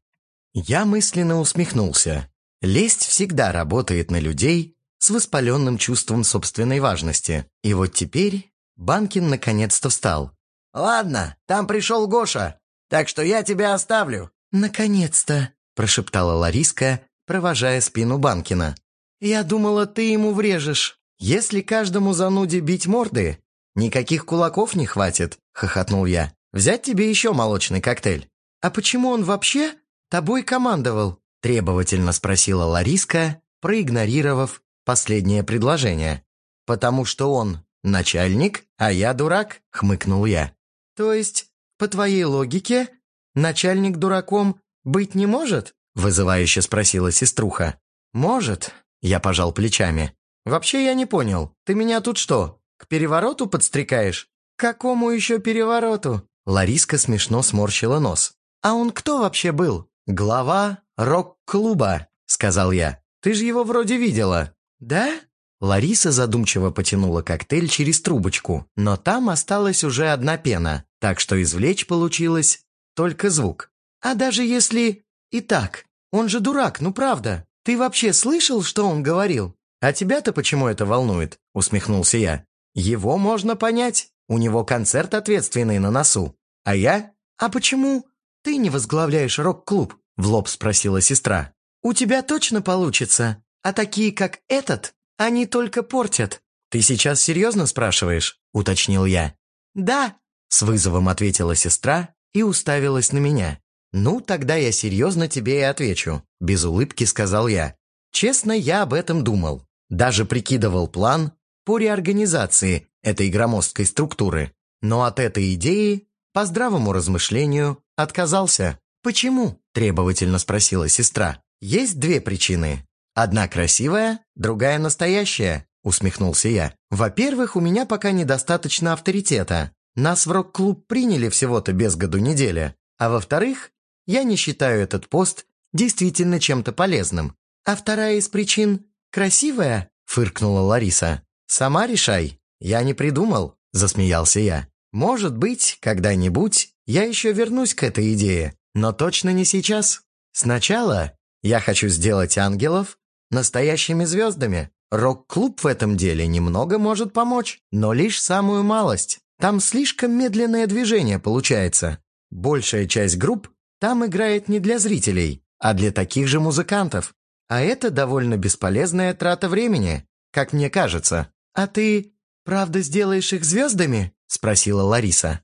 Я мысленно усмехнулся. Лесть всегда работает на людей с воспаленным чувством собственной важности. И вот теперь Банкин наконец-то встал. «Ладно, там пришел Гоша, так что я тебя оставлю». «Наконец-то», – прошептала Лариска, провожая спину Банкина. «Я думала, ты ему врежешь. Если каждому зануде бить морды, никаких кулаков не хватит», – хохотнул я. «Взять тебе еще молочный коктейль?» «А почему он вообще тобой командовал?» – требовательно спросила Лариска, проигнорировав последнее предложение. «Потому что он начальник, а я дурак», – хмыкнул я. «То есть, по твоей логике, начальник дураком быть не может?» – вызывающе спросила сеструха. «Может», – я пожал плечами. «Вообще я не понял, ты меня тут что, к перевороту подстрекаешь?» «Какому еще перевороту?» Лариска смешно сморщила нос. «А он кто вообще был?» «Глава рок-клуба», — сказал я. «Ты же его вроде видела». «Да?» Лариса задумчиво потянула коктейль через трубочку, но там осталась уже одна пена, так что извлечь получилось только звук. «А даже если и так, он же дурак, ну правда. Ты вообще слышал, что он говорил? А тебя-то почему это волнует?» – усмехнулся я. «Его можно понять. У него концерт ответственный на носу. А я? А почему ты не возглавляешь рок-клуб?» В лоб спросила сестра. «У тебя точно получится. А такие, как этот, они только портят». «Ты сейчас серьезно спрашиваешь?» Уточнил я. «Да», с вызовом ответила сестра и уставилась на меня. «Ну, тогда я серьезно тебе и отвечу», без улыбки сказал я. Честно, я об этом думал. Даже прикидывал план по реорганизации этой громоздкой структуры. Но от этой идеи, по здравому размышлению, отказался. «Почему?» – требовательно спросила сестра. «Есть две причины. Одна красивая, другая настоящая», — усмехнулся я. «Во-первых, у меня пока недостаточно авторитета. Нас в рок-клуб приняли всего-то без году недели. А во-вторых, я не считаю этот пост действительно чем-то полезным. А вторая из причин – красивая, фыркнула Лариса. Сама решай. Я не придумал, засмеялся я. Может быть, когда-нибудь я еще вернусь к этой идее, но точно не сейчас. Сначала я хочу сделать ангелов настоящими звездами. Рок-клуб в этом деле немного может помочь, но лишь самую малость. Там слишком медленное движение получается. Большая часть групп там играет не для зрителей, а для таких же музыкантов. А это довольно бесполезная трата времени, как мне кажется. А ты правда сделаешь их звездами? Спросила Лариса.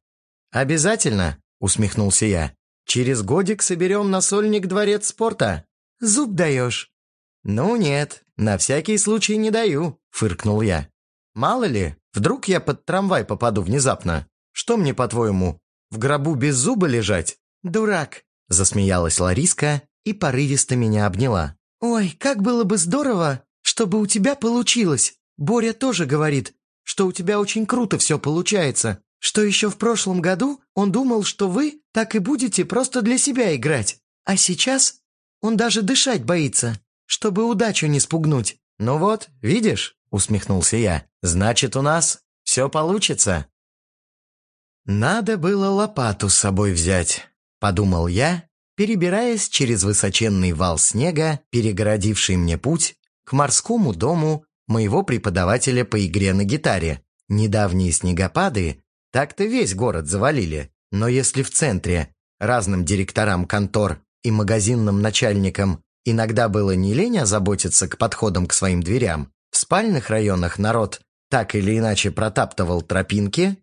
Обязательно, усмехнулся я. Через годик соберем на сольник дворец спорта. Зуб даешь. Ну нет, на всякий случай не даю, фыркнул я. Мало ли, вдруг я под трамвай попаду внезапно. Что мне, по-твоему, в гробу без зуба лежать? Дурак, засмеялась Лариска и порывисто меня обняла. «Ой, как было бы здорово, чтобы у тебя получилось. Боря тоже говорит, что у тебя очень круто все получается, что еще в прошлом году он думал, что вы так и будете просто для себя играть. А сейчас он даже дышать боится, чтобы удачу не спугнуть. Ну вот, видишь, усмехнулся я, значит у нас все получится. Надо было лопату с собой взять, подумал я перебираясь через высоченный вал снега, перегородивший мне путь к морскому дому моего преподавателя по игре на гитаре. Недавние снегопады так-то весь город завалили, но если в центре разным директорам контор и магазинным начальникам иногда было не лень озаботиться к подходам к своим дверям, в спальных районах народ так или иначе протаптывал тропинки,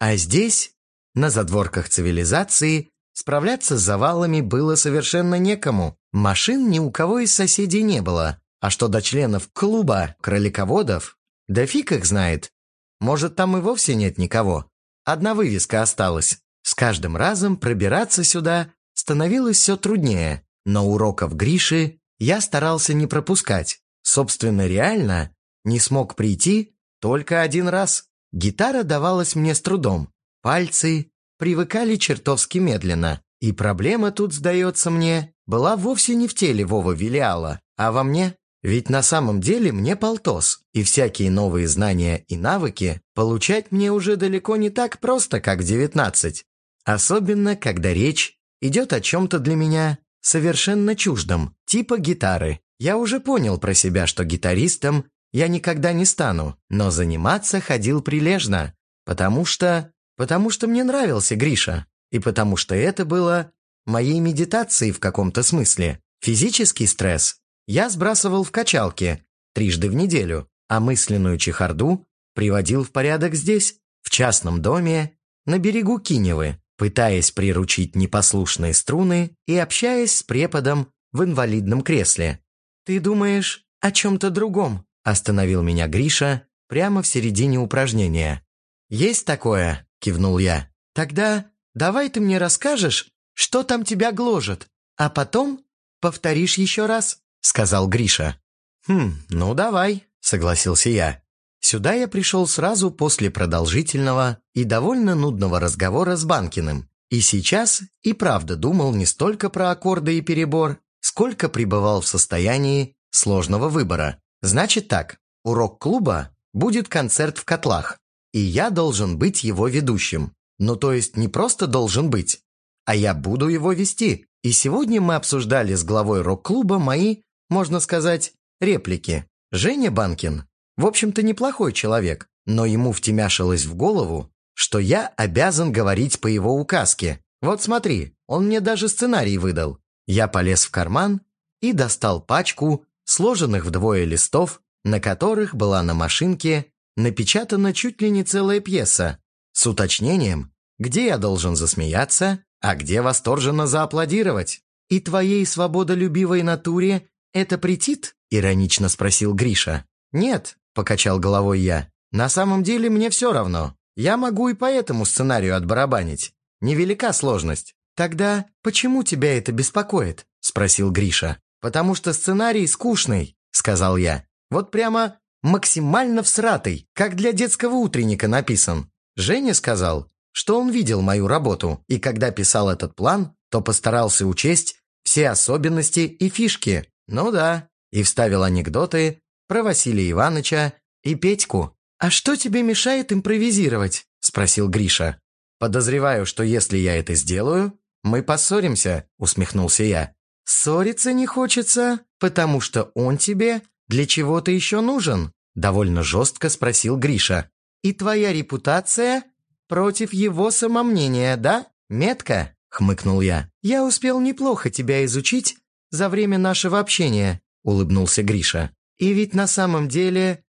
а здесь, на задворках цивилизации, Справляться с завалами было совершенно некому. Машин ни у кого из соседей не было. А что до членов клуба кролиководов, да фиг их знает. Может, там и вовсе нет никого. Одна вывеска осталась. С каждым разом пробираться сюда становилось все труднее. Но уроков Гриши я старался не пропускать. Собственно, реально не смог прийти только один раз. Гитара давалась мне с трудом. Пальцы привыкали чертовски медленно. И проблема тут, сдается мне, была вовсе не в теле Вова Вилиала, а во мне. Ведь на самом деле мне полтос, и всякие новые знания и навыки получать мне уже далеко не так просто, как в 19. Особенно, когда речь идет о чем-то для меня совершенно чуждом, типа гитары. Я уже понял про себя, что гитаристом я никогда не стану, но заниматься ходил прилежно, потому что Потому что мне нравился Гриша, и потому что это было моей медитацией в каком-то смысле. Физический стресс я сбрасывал в качалке трижды в неделю, а мысленную чехарду приводил в порядок здесь, в частном доме, на берегу Киневы, пытаясь приручить непослушные струны и общаясь с преподом в инвалидном кресле. «Ты думаешь о чем-то другом?» – остановил меня Гриша прямо в середине упражнения. «Есть такое?» Кивнул я. «Тогда давай ты мне расскажешь, что там тебя гложет, а потом повторишь еще раз», — сказал Гриша. «Хм, ну давай», — согласился я. Сюда я пришел сразу после продолжительного и довольно нудного разговора с Банкиным. И сейчас и правда думал не столько про аккорды и перебор, сколько пребывал в состоянии сложного выбора. Значит так, урок клуба будет концерт в котлах и я должен быть его ведущим. Ну, то есть не просто должен быть, а я буду его вести. И сегодня мы обсуждали с главой рок-клуба мои, можно сказать, реплики. Женя Банкин, в общем-то, неплохой человек, но ему втемяшилось в голову, что я обязан говорить по его указке. Вот смотри, он мне даже сценарий выдал. Я полез в карман и достал пачку сложенных вдвое листов, на которых была на машинке напечатана чуть ли не целая пьеса, с уточнением, где я должен засмеяться, а где восторженно зааплодировать. «И твоей свободолюбивой натуре это претит?» – иронично спросил Гриша. «Нет», – покачал головой я. «На самом деле мне все равно. Я могу и по этому сценарию отбарабанить. Невелика сложность». «Тогда почему тебя это беспокоит?» – спросил Гриша. «Потому что сценарий скучный. сказал я. «Вот прямо максимально всратый, как для детского утренника написан. Женя сказал, что он видел мою работу, и когда писал этот план, то постарался учесть все особенности и фишки. Ну да, и вставил анекдоты про Василия Ивановича и Петьку. «А что тебе мешает импровизировать?» – спросил Гриша. «Подозреваю, что если я это сделаю, мы поссоримся», – усмехнулся я. «Ссориться не хочется, потому что он тебе для чего-то еще нужен?» – довольно жестко спросил Гриша. «И твоя репутация против его самомнения, да? Метка?» – хмыкнул я. «Я успел неплохо тебя изучить за время нашего общения», – улыбнулся Гриша. «И ведь на самом деле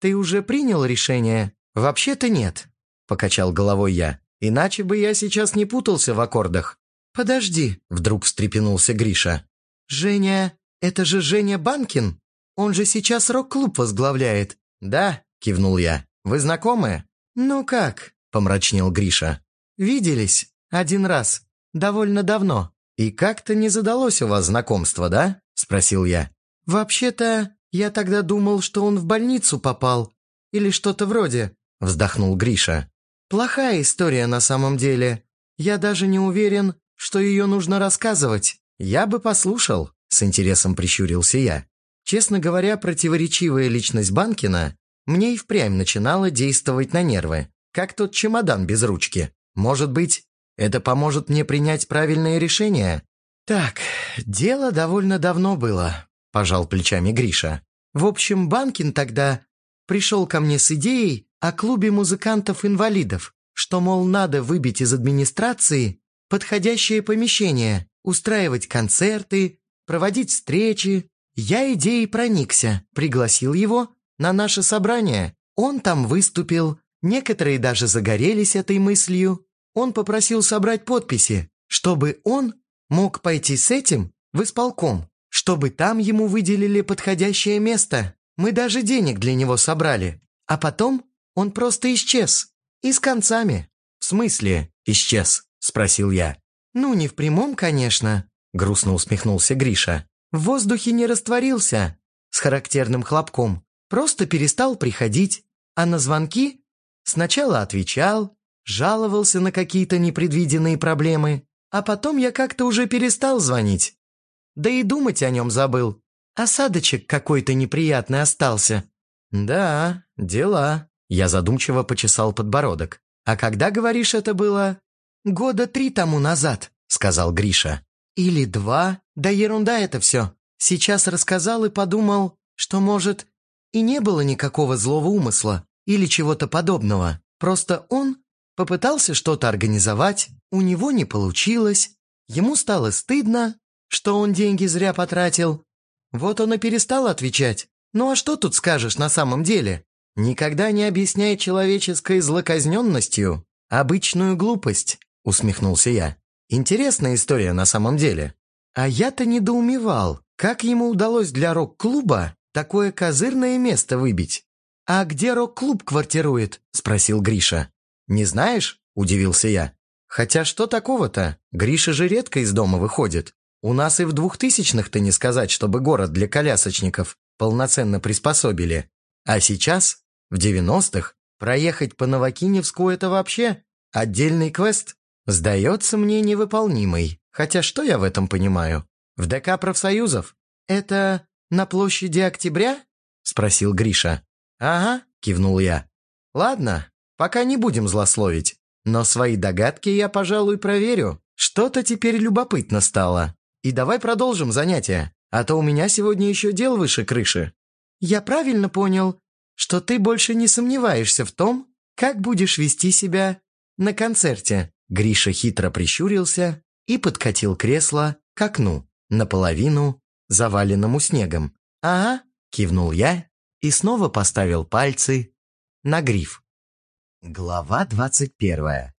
ты уже принял решение?» «Вообще-то нет», – покачал головой я. «Иначе бы я сейчас не путался в аккордах». «Подожди», – вдруг встрепенулся Гриша. «Женя, это же Женя Банкин? Он же сейчас рок-клуб возглавляет». «Да», – кивнул я. «Вы знакомы?» «Ну как?» – помрачнел Гриша. «Виделись один раз, довольно давно. И как-то не задалось у вас знакомство, да?» – спросил я. «Вообще-то, я тогда думал, что он в больницу попал. Или что-то вроде», – вздохнул Гриша. «Плохая история на самом деле. Я даже не уверен, что ее нужно рассказывать. Я бы послушал», – с интересом прищурился я. Честно говоря, противоречивая личность Банкина мне и впрямь начинала действовать на нервы, как тот чемодан без ручки. Может быть, это поможет мне принять правильное решение? Так, дело довольно давно было, пожал плечами Гриша. В общем, Банкин тогда пришел ко мне с идеей о клубе музыкантов-инвалидов, что, мол, надо выбить из администрации подходящее помещение, устраивать концерты, проводить встречи. Я идеей проникся, пригласил его на наше собрание. Он там выступил, некоторые даже загорелись этой мыслью. Он попросил собрать подписи, чтобы он мог пойти с этим в исполком, чтобы там ему выделили подходящее место. Мы даже денег для него собрали. А потом он просто исчез. И с концами. «В смысле исчез?» – спросил я. «Ну, не в прямом, конечно», – грустно усмехнулся Гриша. «В воздухе не растворился, с характерным хлопком. Просто перестал приходить, а на звонки сначала отвечал, жаловался на какие-то непредвиденные проблемы, а потом я как-то уже перестал звонить. Да и думать о нем забыл. Осадочек какой-то неприятный остался. Да, дела. Я задумчиво почесал подбородок. А когда, говоришь, это было? Года три тому назад, сказал Гриша. Или два. Да ерунда это все. Сейчас рассказал и подумал, что, может, и не было никакого злого умысла или чего-то подобного. Просто он попытался что-то организовать, у него не получилось, ему стало стыдно, что он деньги зря потратил. Вот он и перестал отвечать. Ну а что тут скажешь на самом деле? Никогда не объясняй человеческой злоказненностью обычную глупость, усмехнулся я. Интересная история на самом деле. А я-то недоумевал, как ему удалось для рок-клуба такое козырное место выбить? «А где рок-клуб квартирует?» – спросил Гриша. «Не знаешь?» – удивился я. «Хотя что такого-то? Гриша же редко из дома выходит. У нас и в двухтысячных-то не сказать, чтобы город для колясочников полноценно приспособили. А сейчас, в девяностых, проехать по Новокиневску – это вообще отдельный квест. Сдается мне невыполнимый. Хотя что я в этом понимаю? В ДК профсоюзов? Это «На площади Октября?» – спросил Гриша. «Ага», – кивнул я. «Ладно, пока не будем злословить. Но свои догадки я, пожалуй, проверю. Что-то теперь любопытно стало. И давай продолжим занятие, а то у меня сегодня еще дел выше крыши». «Я правильно понял, что ты больше не сомневаешься в том, как будешь вести себя на концерте?» Гриша хитро прищурился и подкатил кресло к окну, наполовину заваленному снегом. «Ага», – кивнул я и снова поставил пальцы на гриф. Глава двадцать первая.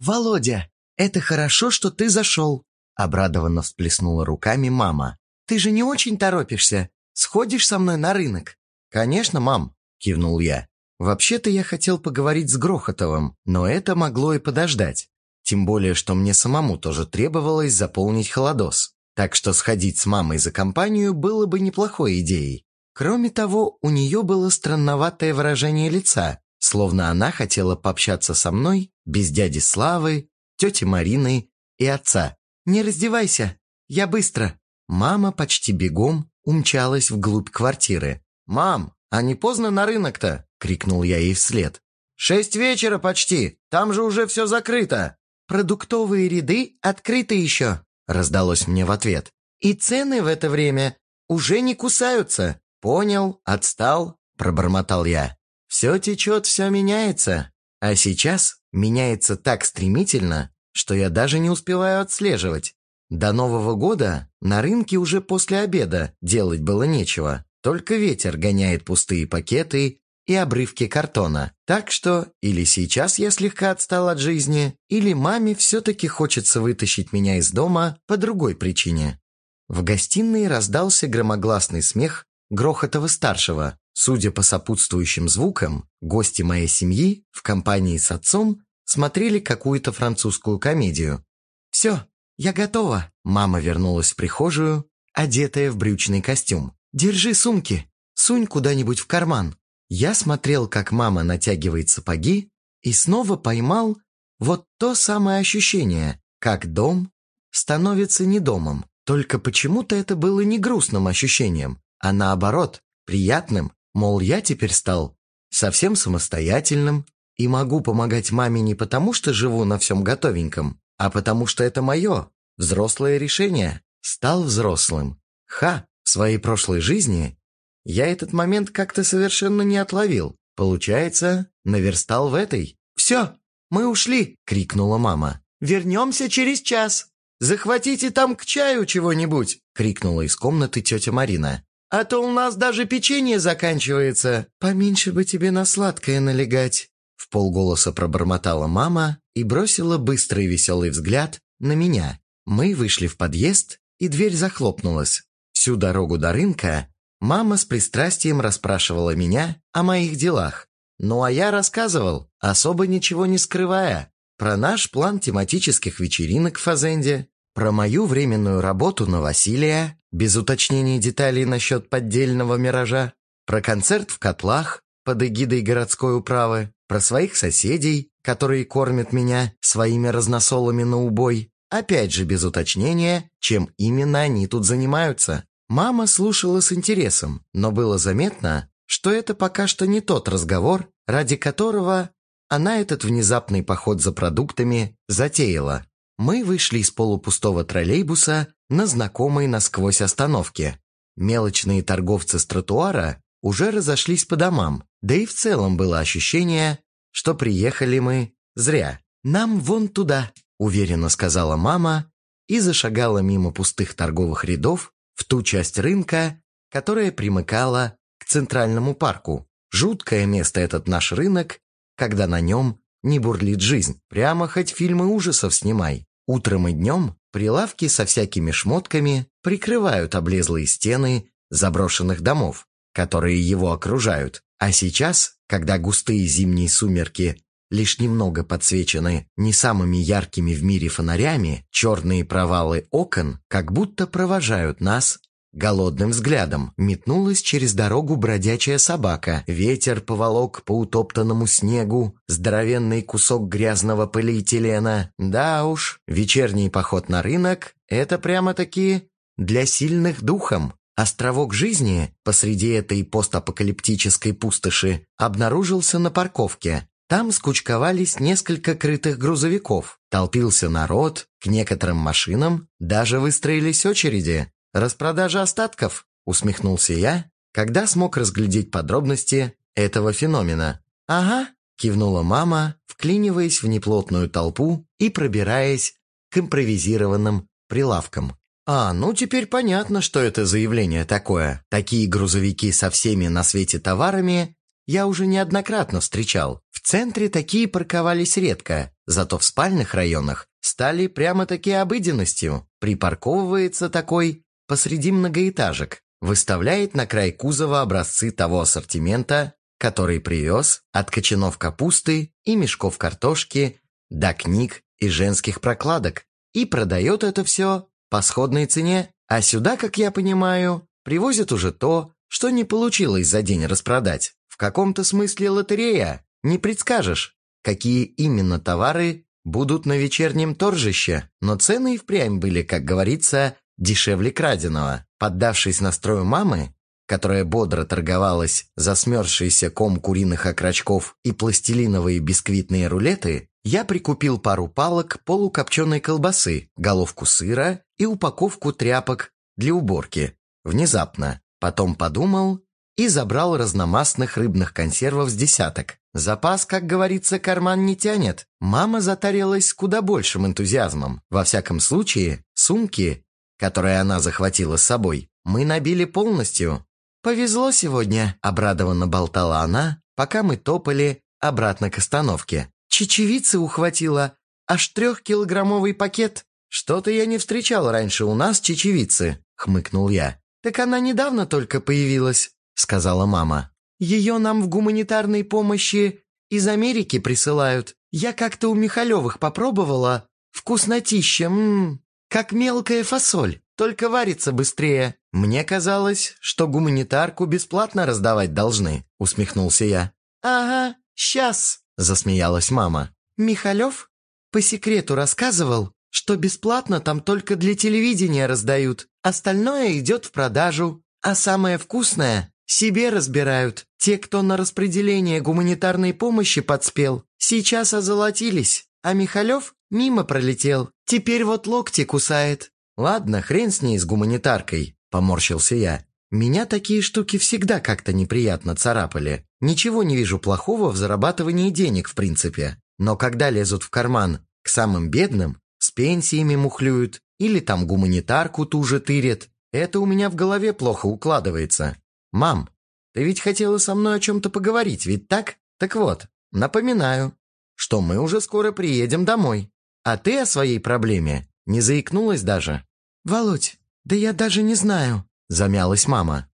«Володя, это хорошо, что ты зашел», – обрадованно всплеснула руками мама. «Ты же не очень торопишься. Сходишь со мной на рынок?» «Конечно, мам», – кивнул я. «Вообще-то я хотел поговорить с Грохотовым, но это могло и подождать. Тем более, что мне самому тоже требовалось заполнить холодос. так что сходить с мамой за компанию было бы неплохой идеей. Кроме того, у нее было странноватое выражение лица, словно она хотела пообщаться со мной без дяди Славы, тети Марины и отца. «Не раздевайся, я быстро». Мама почти бегом умчалась вглубь квартиры. «Мам, а не поздно на рынок-то?» — крикнул я ей вслед. «Шесть вечера почти, там же уже все закрыто». «Продуктовые ряды открыты еще», — раздалось мне в ответ. «И цены в это время уже не кусаются». «Понял, отстал», — пробормотал я. «Все течет, все меняется. А сейчас меняется так стремительно, что я даже не успеваю отслеживать. До Нового года на рынке уже после обеда делать было нечего. Только ветер гоняет пустые пакеты и обрывки картона. Так что или сейчас я слегка отстал от жизни, или маме все-таки хочется вытащить меня из дома по другой причине. В гостиной раздался громогласный смех Грохотова-старшего. Судя по сопутствующим звукам, гости моей семьи в компании с отцом смотрели какую-то французскую комедию. «Все, я готова!» Мама вернулась в прихожую, одетая в брючный костюм. «Держи сумки, сунь куда-нибудь в карман». Я смотрел, как мама натягивает сапоги, и снова поймал вот то самое ощущение, как дом становится не домом. Только почему-то это было не грустным ощущением, а наоборот, приятным, мол, я теперь стал совсем самостоятельным и могу помогать маме не потому, что живу на всем готовеньком, а потому что это мое, взрослое решение. Стал взрослым. Ха, в своей прошлой жизни я этот момент как-то совершенно не отловил. Получается, наверстал в этой. «Все, мы ушли!» — крикнула мама. «Вернемся через час!» «Захватите там к чаю чего-нибудь!» — крикнула из комнаты тетя Марина. «А то у нас даже печенье заканчивается!» «Поменьше бы тебе на сладкое налегать!» В полголоса пробормотала мама и бросила быстрый веселый взгляд на меня. Мы вышли в подъезд, и дверь захлопнулась. Всю дорогу до рынка Мама с пристрастием расспрашивала меня о моих делах. Ну а я рассказывал, особо ничего не скрывая, про наш план тематических вечеринок в Фазенде, про мою временную работу на Василия, без уточнений деталей насчет поддельного миража, про концерт в котлах под эгидой городской управы, про своих соседей, которые кормят меня своими разносолами на убой, опять же без уточнения, чем именно они тут занимаются. Мама слушала с интересом, но было заметно, что это пока что не тот разговор, ради которого она этот внезапный поход за продуктами затеяла. Мы вышли из полупустого троллейбуса на знакомой насквозь остановке. Мелочные торговцы с тротуара уже разошлись по домам, да и в целом было ощущение, что приехали мы зря. «Нам вон туда», — уверенно сказала мама и зашагала мимо пустых торговых рядов в ту часть рынка, которая примыкала к Центральному парку. Жуткое место этот наш рынок, когда на нем не бурлит жизнь. Прямо хоть фильмы ужасов снимай. Утром и днем прилавки со всякими шмотками прикрывают облезлые стены заброшенных домов, которые его окружают. А сейчас, когда густые зимние сумерки лишь немного подсвечены не самыми яркими в мире фонарями, черные провалы окон как будто провожают нас голодным взглядом. Метнулась через дорогу бродячая собака. Ветер поволок по утоптанному снегу, здоровенный кусок грязного полиэтилена. Да уж, вечерний поход на рынок — это прямо-таки для сильных духом. Островок жизни посреди этой постапокалиптической пустоши обнаружился на парковке. Там скучковались несколько крытых грузовиков, толпился народ, к некоторым машинам даже выстроились очереди. «Распродажа остатков», — усмехнулся я, когда смог разглядеть подробности этого феномена. «Ага», — кивнула мама, вклиниваясь в неплотную толпу и пробираясь к импровизированным прилавкам. «А, ну теперь понятно, что это заявление такое. Такие грузовики со всеми на свете товарами я уже неоднократно встречал. В центре такие парковались редко, зато в спальных районах стали прямо-таки обыденностью. Припарковывается такой посреди многоэтажек, выставляет на край кузова образцы того ассортимента, который привез от кочанов капусты и мешков картошки до книг и женских прокладок, и продает это все по сходной цене, а сюда, как я понимаю, привозят уже то, что не получилось за день распродать. В каком-то смысле лотерея, не предскажешь, какие именно товары будут на вечернем торжище, но цены и впрямь были, как говорится, дешевле краденого. Поддавшись настрою мамы, которая бодро торговалась за смерзшийся ком куриных окорочков и пластилиновые бисквитные рулеты, я прикупил пару палок полукопченой колбасы, головку сыра и упаковку тряпок для уборки. Внезапно. Потом подумал и забрал разномастных рыбных консервов с десяток. Запас, как говорится, карман не тянет. Мама затарилась с куда большим энтузиазмом. Во всяком случае, сумки, которые она захватила с собой, мы набили полностью. «Повезло сегодня», — обрадованно болтала она, пока мы топали обратно к остановке. «Чечевицы ухватила. Аж трехкилограммовый пакет. Что-то я не встречал раньше у нас чечевицы», — хмыкнул я. «Так она недавно только появилась», — сказала мама. «Ее нам в гуманитарной помощи из Америки присылают. Я как-то у Михалевых попробовала. Вкуснотища, ммм, как мелкая фасоль, только варится быстрее. Мне казалось, что гуманитарку бесплатно раздавать должны», — усмехнулся я. «Ага, сейчас», — засмеялась мама. «Михалев по секрету рассказывал, что бесплатно там только для телевидения раздают, остальное идет в продажу, а самое вкусное себе разбирают. Те, кто на распределение гуманитарной помощи подспел, сейчас озолотились, а Михалев мимо пролетел, теперь вот локти кусает». «Ладно, хрен с ней с гуманитаркой. – поморщился я. «Меня такие штуки всегда как-то неприятно царапали. Ничего не вижу плохого в зарабатывании денег, в принципе. Но когда лезут в карман к самым бедным, с пенсиями мухлюют или там гуманитарку ту же тырят, это у меня в голове плохо укладывается. Мам, ты ведь хотела со мной о чем-то поговорить, ведь так? Так вот, напоминаю, что мы уже скоро приедем домой. А ты о своей проблеме не заикнулась даже. Володь, «Да я даже не знаю», – замялась мама.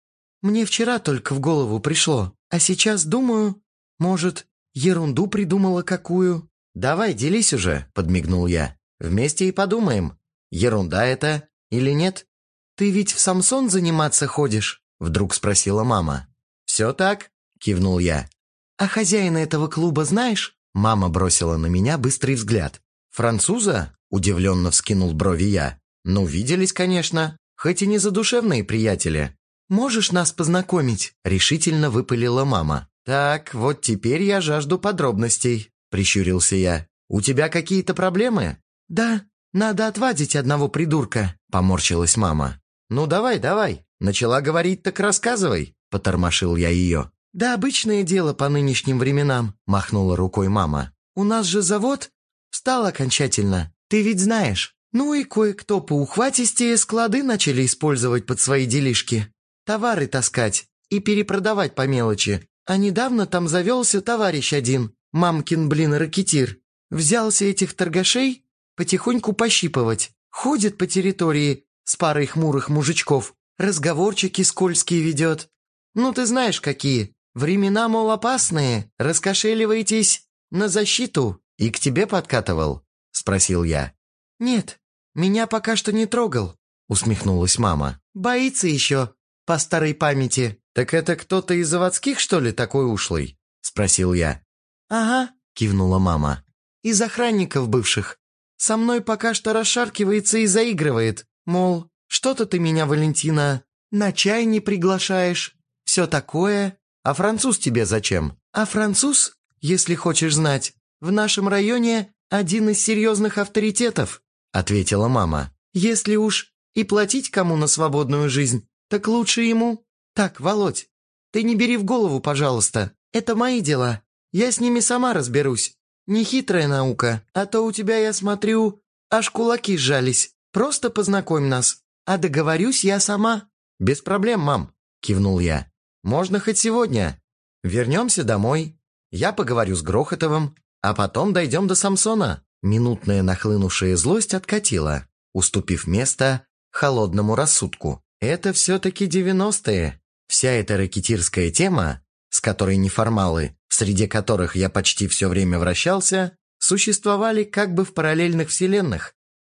«Мне вчера только в голову пришло, а сейчас думаю, может, ерунду придумала какую?» «Давай, делись уже», – подмигнул я. «Вместе и подумаем, ерунда это или нет?» «Ты ведь в Самсон заниматься ходишь?» – вдруг спросила мама. «Все так», – кивнул я. «А хозяина этого клуба знаешь?» Мама бросила на меня быстрый взгляд. «Француза?» – удивленно вскинул брови я. «Ну, виделись, конечно хоть и не задушевные приятели. Можешь нас познакомить?» – решительно выпалила мама. «Так, вот теперь я жажду подробностей», – прищурился я. «У тебя какие-то проблемы?» «Да, надо отвадить одного придурка», – поморщилась мама. «Ну давай, давай, начала говорить, так рассказывай», – потормошил я ее. «Да обычное дело по нынешним временам», – махнула рукой мама. «У нас же завод встал окончательно, ты ведь знаешь». Ну и кое-кто по ухватистее склады начали использовать под свои делишки. Товары таскать и перепродавать по мелочи. А недавно там завелся товарищ один, мамкин, блин, ракетир. Взялся этих торгашей потихоньку пощипывать. Ходит по территории с парой хмурых мужичков. Разговорчики скользкие ведет. Ну ты знаешь какие. Времена, мол, опасные. Раскошеливайтесь на защиту. И к тебе подкатывал? Спросил я. «Нет, меня пока что не трогал», — усмехнулась мама. «Боится еще, по старой памяти». «Так это кто-то из заводских, что ли, такой ушлый?» — спросил я. «Ага», — кивнула мама. «Из охранников бывших. Со мной пока что расшаркивается и заигрывает. Мол, что-то ты меня, Валентина, на чай не приглашаешь. Все такое. А француз тебе зачем? А француз, если хочешь знать, в нашем районе один из серьезных авторитетов. – ответила мама. «Если уж и платить кому на свободную жизнь, так лучше ему. Так, Володь, ты не бери в голову, пожалуйста. Это мои дела. Я с ними сама разберусь. Нехитрая наука, а то у тебя, я смотрю, аж кулаки сжались. Просто познакомь нас. А договорюсь я сама». «Без проблем, мам», – кивнул я. «Можно хоть сегодня. Вернемся домой. Я поговорю с Грохотовым, а потом дойдем до Самсона». Минутная нахлынувшая злость откатила, уступив место холодному рассудку. Это все-таки девяностые. Вся эта рэкетирская тема, с которой неформалы, среди которых я почти все время вращался, существовали как бы в параллельных вселенных.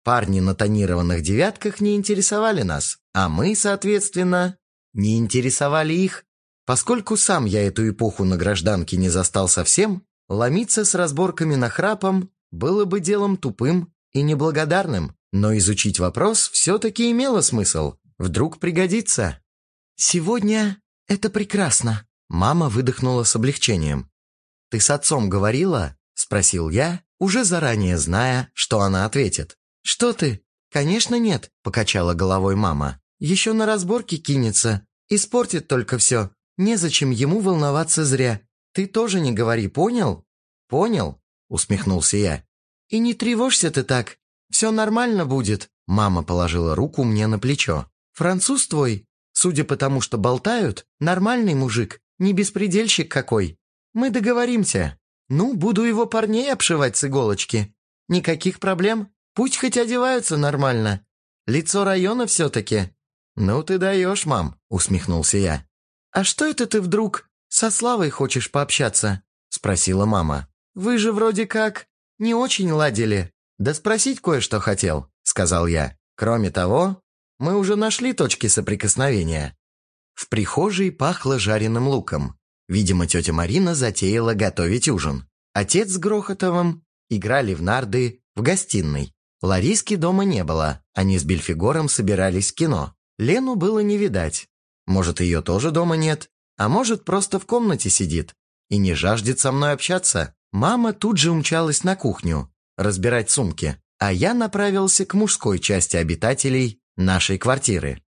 Парни на тонированных девятках не интересовали нас, а мы, соответственно, не интересовали их. Поскольку сам я эту эпоху на гражданке не застал совсем, ломиться с разборками на храпом было бы делом тупым и неблагодарным, но изучить вопрос все-таки имело смысл. Вдруг пригодится. «Сегодня это прекрасно», — мама выдохнула с облегчением. «Ты с отцом говорила?» — спросил я, уже заранее зная, что она ответит. «Что ты? Конечно нет», — покачала головой мама. «Еще на разборке кинется. Испортит только все. Незачем ему волноваться зря. Ты тоже не говори, понял?» «Понял», — усмехнулся я. «И не тревожься ты так. Все нормально будет», — мама положила руку мне на плечо. «Француз твой, судя по тому, что болтают, нормальный мужик, не беспредельщик какой. Мы договоримся. Ну, буду его парней обшивать с иголочки. Никаких проблем. Пусть хоть одеваются нормально. Лицо района все-таки». «Ну ты даешь, мам», — усмехнулся я. «А что это ты вдруг со Славой хочешь пообщаться?» — спросила мама. «Вы же вроде как не очень ладили». «Да спросить кое-что хотел», — сказал я. «Кроме того, мы уже нашли точки соприкосновения». В прихожей пахло жареным луком. Видимо, тетя Марина затеяла готовить ужин. Отец с Грохотовым играли в нарды в гостиной. Лариски дома не было, они с Бельфигором собирались в кино. Лену было не видать. Может, ее тоже дома нет, а может, просто в комнате сидит и не жаждет со мной общаться. Мама тут же умчалась на кухню, разбирать сумки, а я направился к мужской части обитателей нашей квартиры.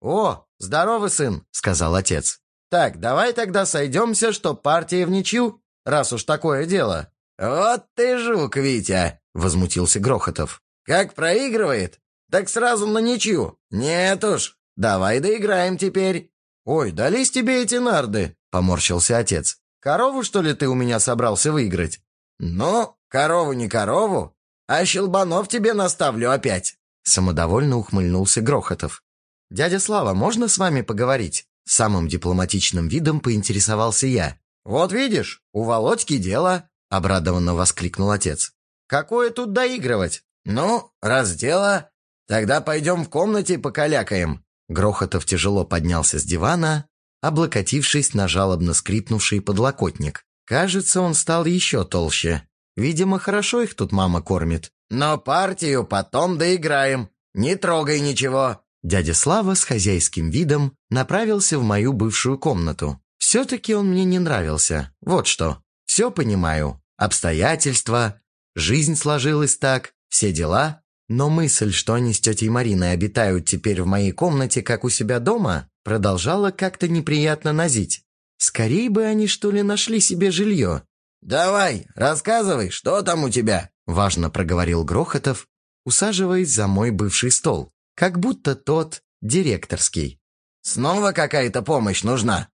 «О, здорово, сын!» – сказал отец. «Так, давай тогда сойдемся, что партия в ничью, раз уж такое дело». «Вот ты жук, Витя!» – возмутился Грохотов. «Как проигрывает, так сразу на ничью. Нет уж, давай доиграем теперь». «Ой, дались тебе эти нарды!» – поморщился отец. «Корову, что ли, ты у меня собрался выиграть?» «Ну, корову не корову, а щелбанов тебе наставлю опять!» Самодовольно ухмыльнулся Грохотов. «Дядя Слава, можно с вами поговорить?» Самым дипломатичным видом поинтересовался я. «Вот видишь, у Володьки дело!» Обрадованно воскликнул отец. «Какое тут доигрывать?» «Ну, раз дело, тогда пойдем в комнате покалякаем». Грохотов тяжело поднялся с дивана, облокотившись на жалобно скрипнувший подлокотник. Кажется, он стал еще толще. Видимо, хорошо их тут мама кормит. «Но партию потом доиграем. Не трогай ничего». Дядя Слава с хозяйским видом направился в мою бывшую комнату. Все-таки он мне не нравился. Вот что. Все понимаю. Обстоятельства. Жизнь сложилась так. Все дела. Но мысль, что они с тетей Мариной обитают теперь в моей комнате, как у себя дома, продолжала как-то неприятно назить. Скорее бы они, что ли, нашли себе жилье. «Давай, рассказывай, что там у тебя?» Важно проговорил Грохотов, усаживаясь за мой бывший стол, как будто тот директорский. «Снова какая-то помощь нужна?»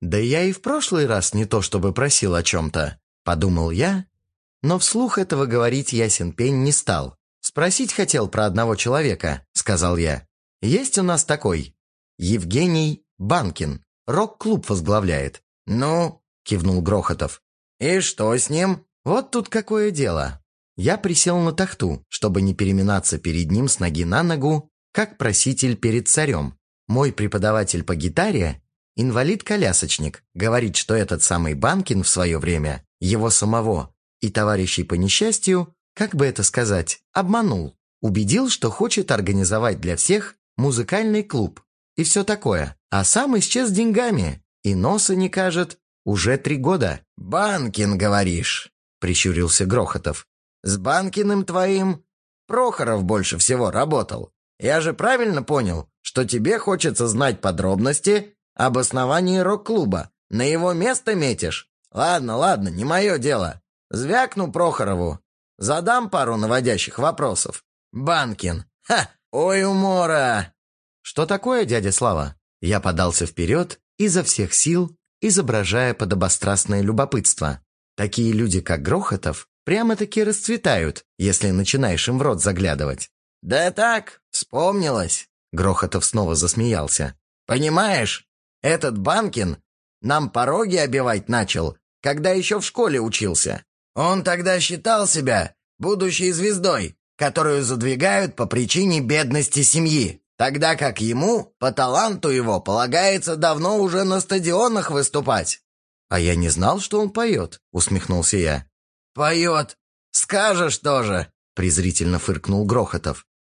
«Да я и в прошлый раз не то чтобы просил о чем-то», — подумал я, но вслух этого говорить ясен пень не стал. «Спросить хотел про одного человека», — сказал я. «Есть у нас такой. Евгений Банкин. Рок-клуб возглавляет». «Ну?» — кивнул Грохотов. «И что с ним?» «Вот тут какое дело. Я присел на тахту, чтобы не переминаться перед ним с ноги на ногу, как проситель перед царем. Мой преподаватель по гитаре, инвалид-колясочник, говорит, что этот самый Банкин в свое время, его самого и товарищей по несчастью, как бы это сказать, обманул. Убедил, что хочет организовать для всех музыкальный клуб и все такое. А сам исчез деньгами и носа не кажет уже три года. «Банкин, говоришь?» – прищурился Грохотов. «С Банкиным твоим Прохоров больше всего работал. Я же правильно понял, что тебе хочется знать подробности об основании рок-клуба. На его место метишь? Ладно, ладно, не мое дело. Звякну Прохорову. Задам пару наводящих вопросов. Банкин. Ха! Ой, умора!» «Что такое, дядя Слава?» Я подался вперед изо всех сил, изображая подобострастное любопытство. Такие люди, как Грохотов, прямо-таки расцветают, если начинаешь им в рот заглядывать. «Да так, вспомнилось!» Грохотов снова засмеялся. «Понимаешь, этот Банкин нам пороги обивать начал, когда еще в школе учился. Он тогда считал себя будущей звездой, которую задвигают по причине бедности семьи, тогда как ему, по таланту его, полагается давно уже на стадионах выступать». «А я не знал, что он поет», — усмехнулся я. «Поет. Скажешь тоже», — презрительно фыркнул Грохотов.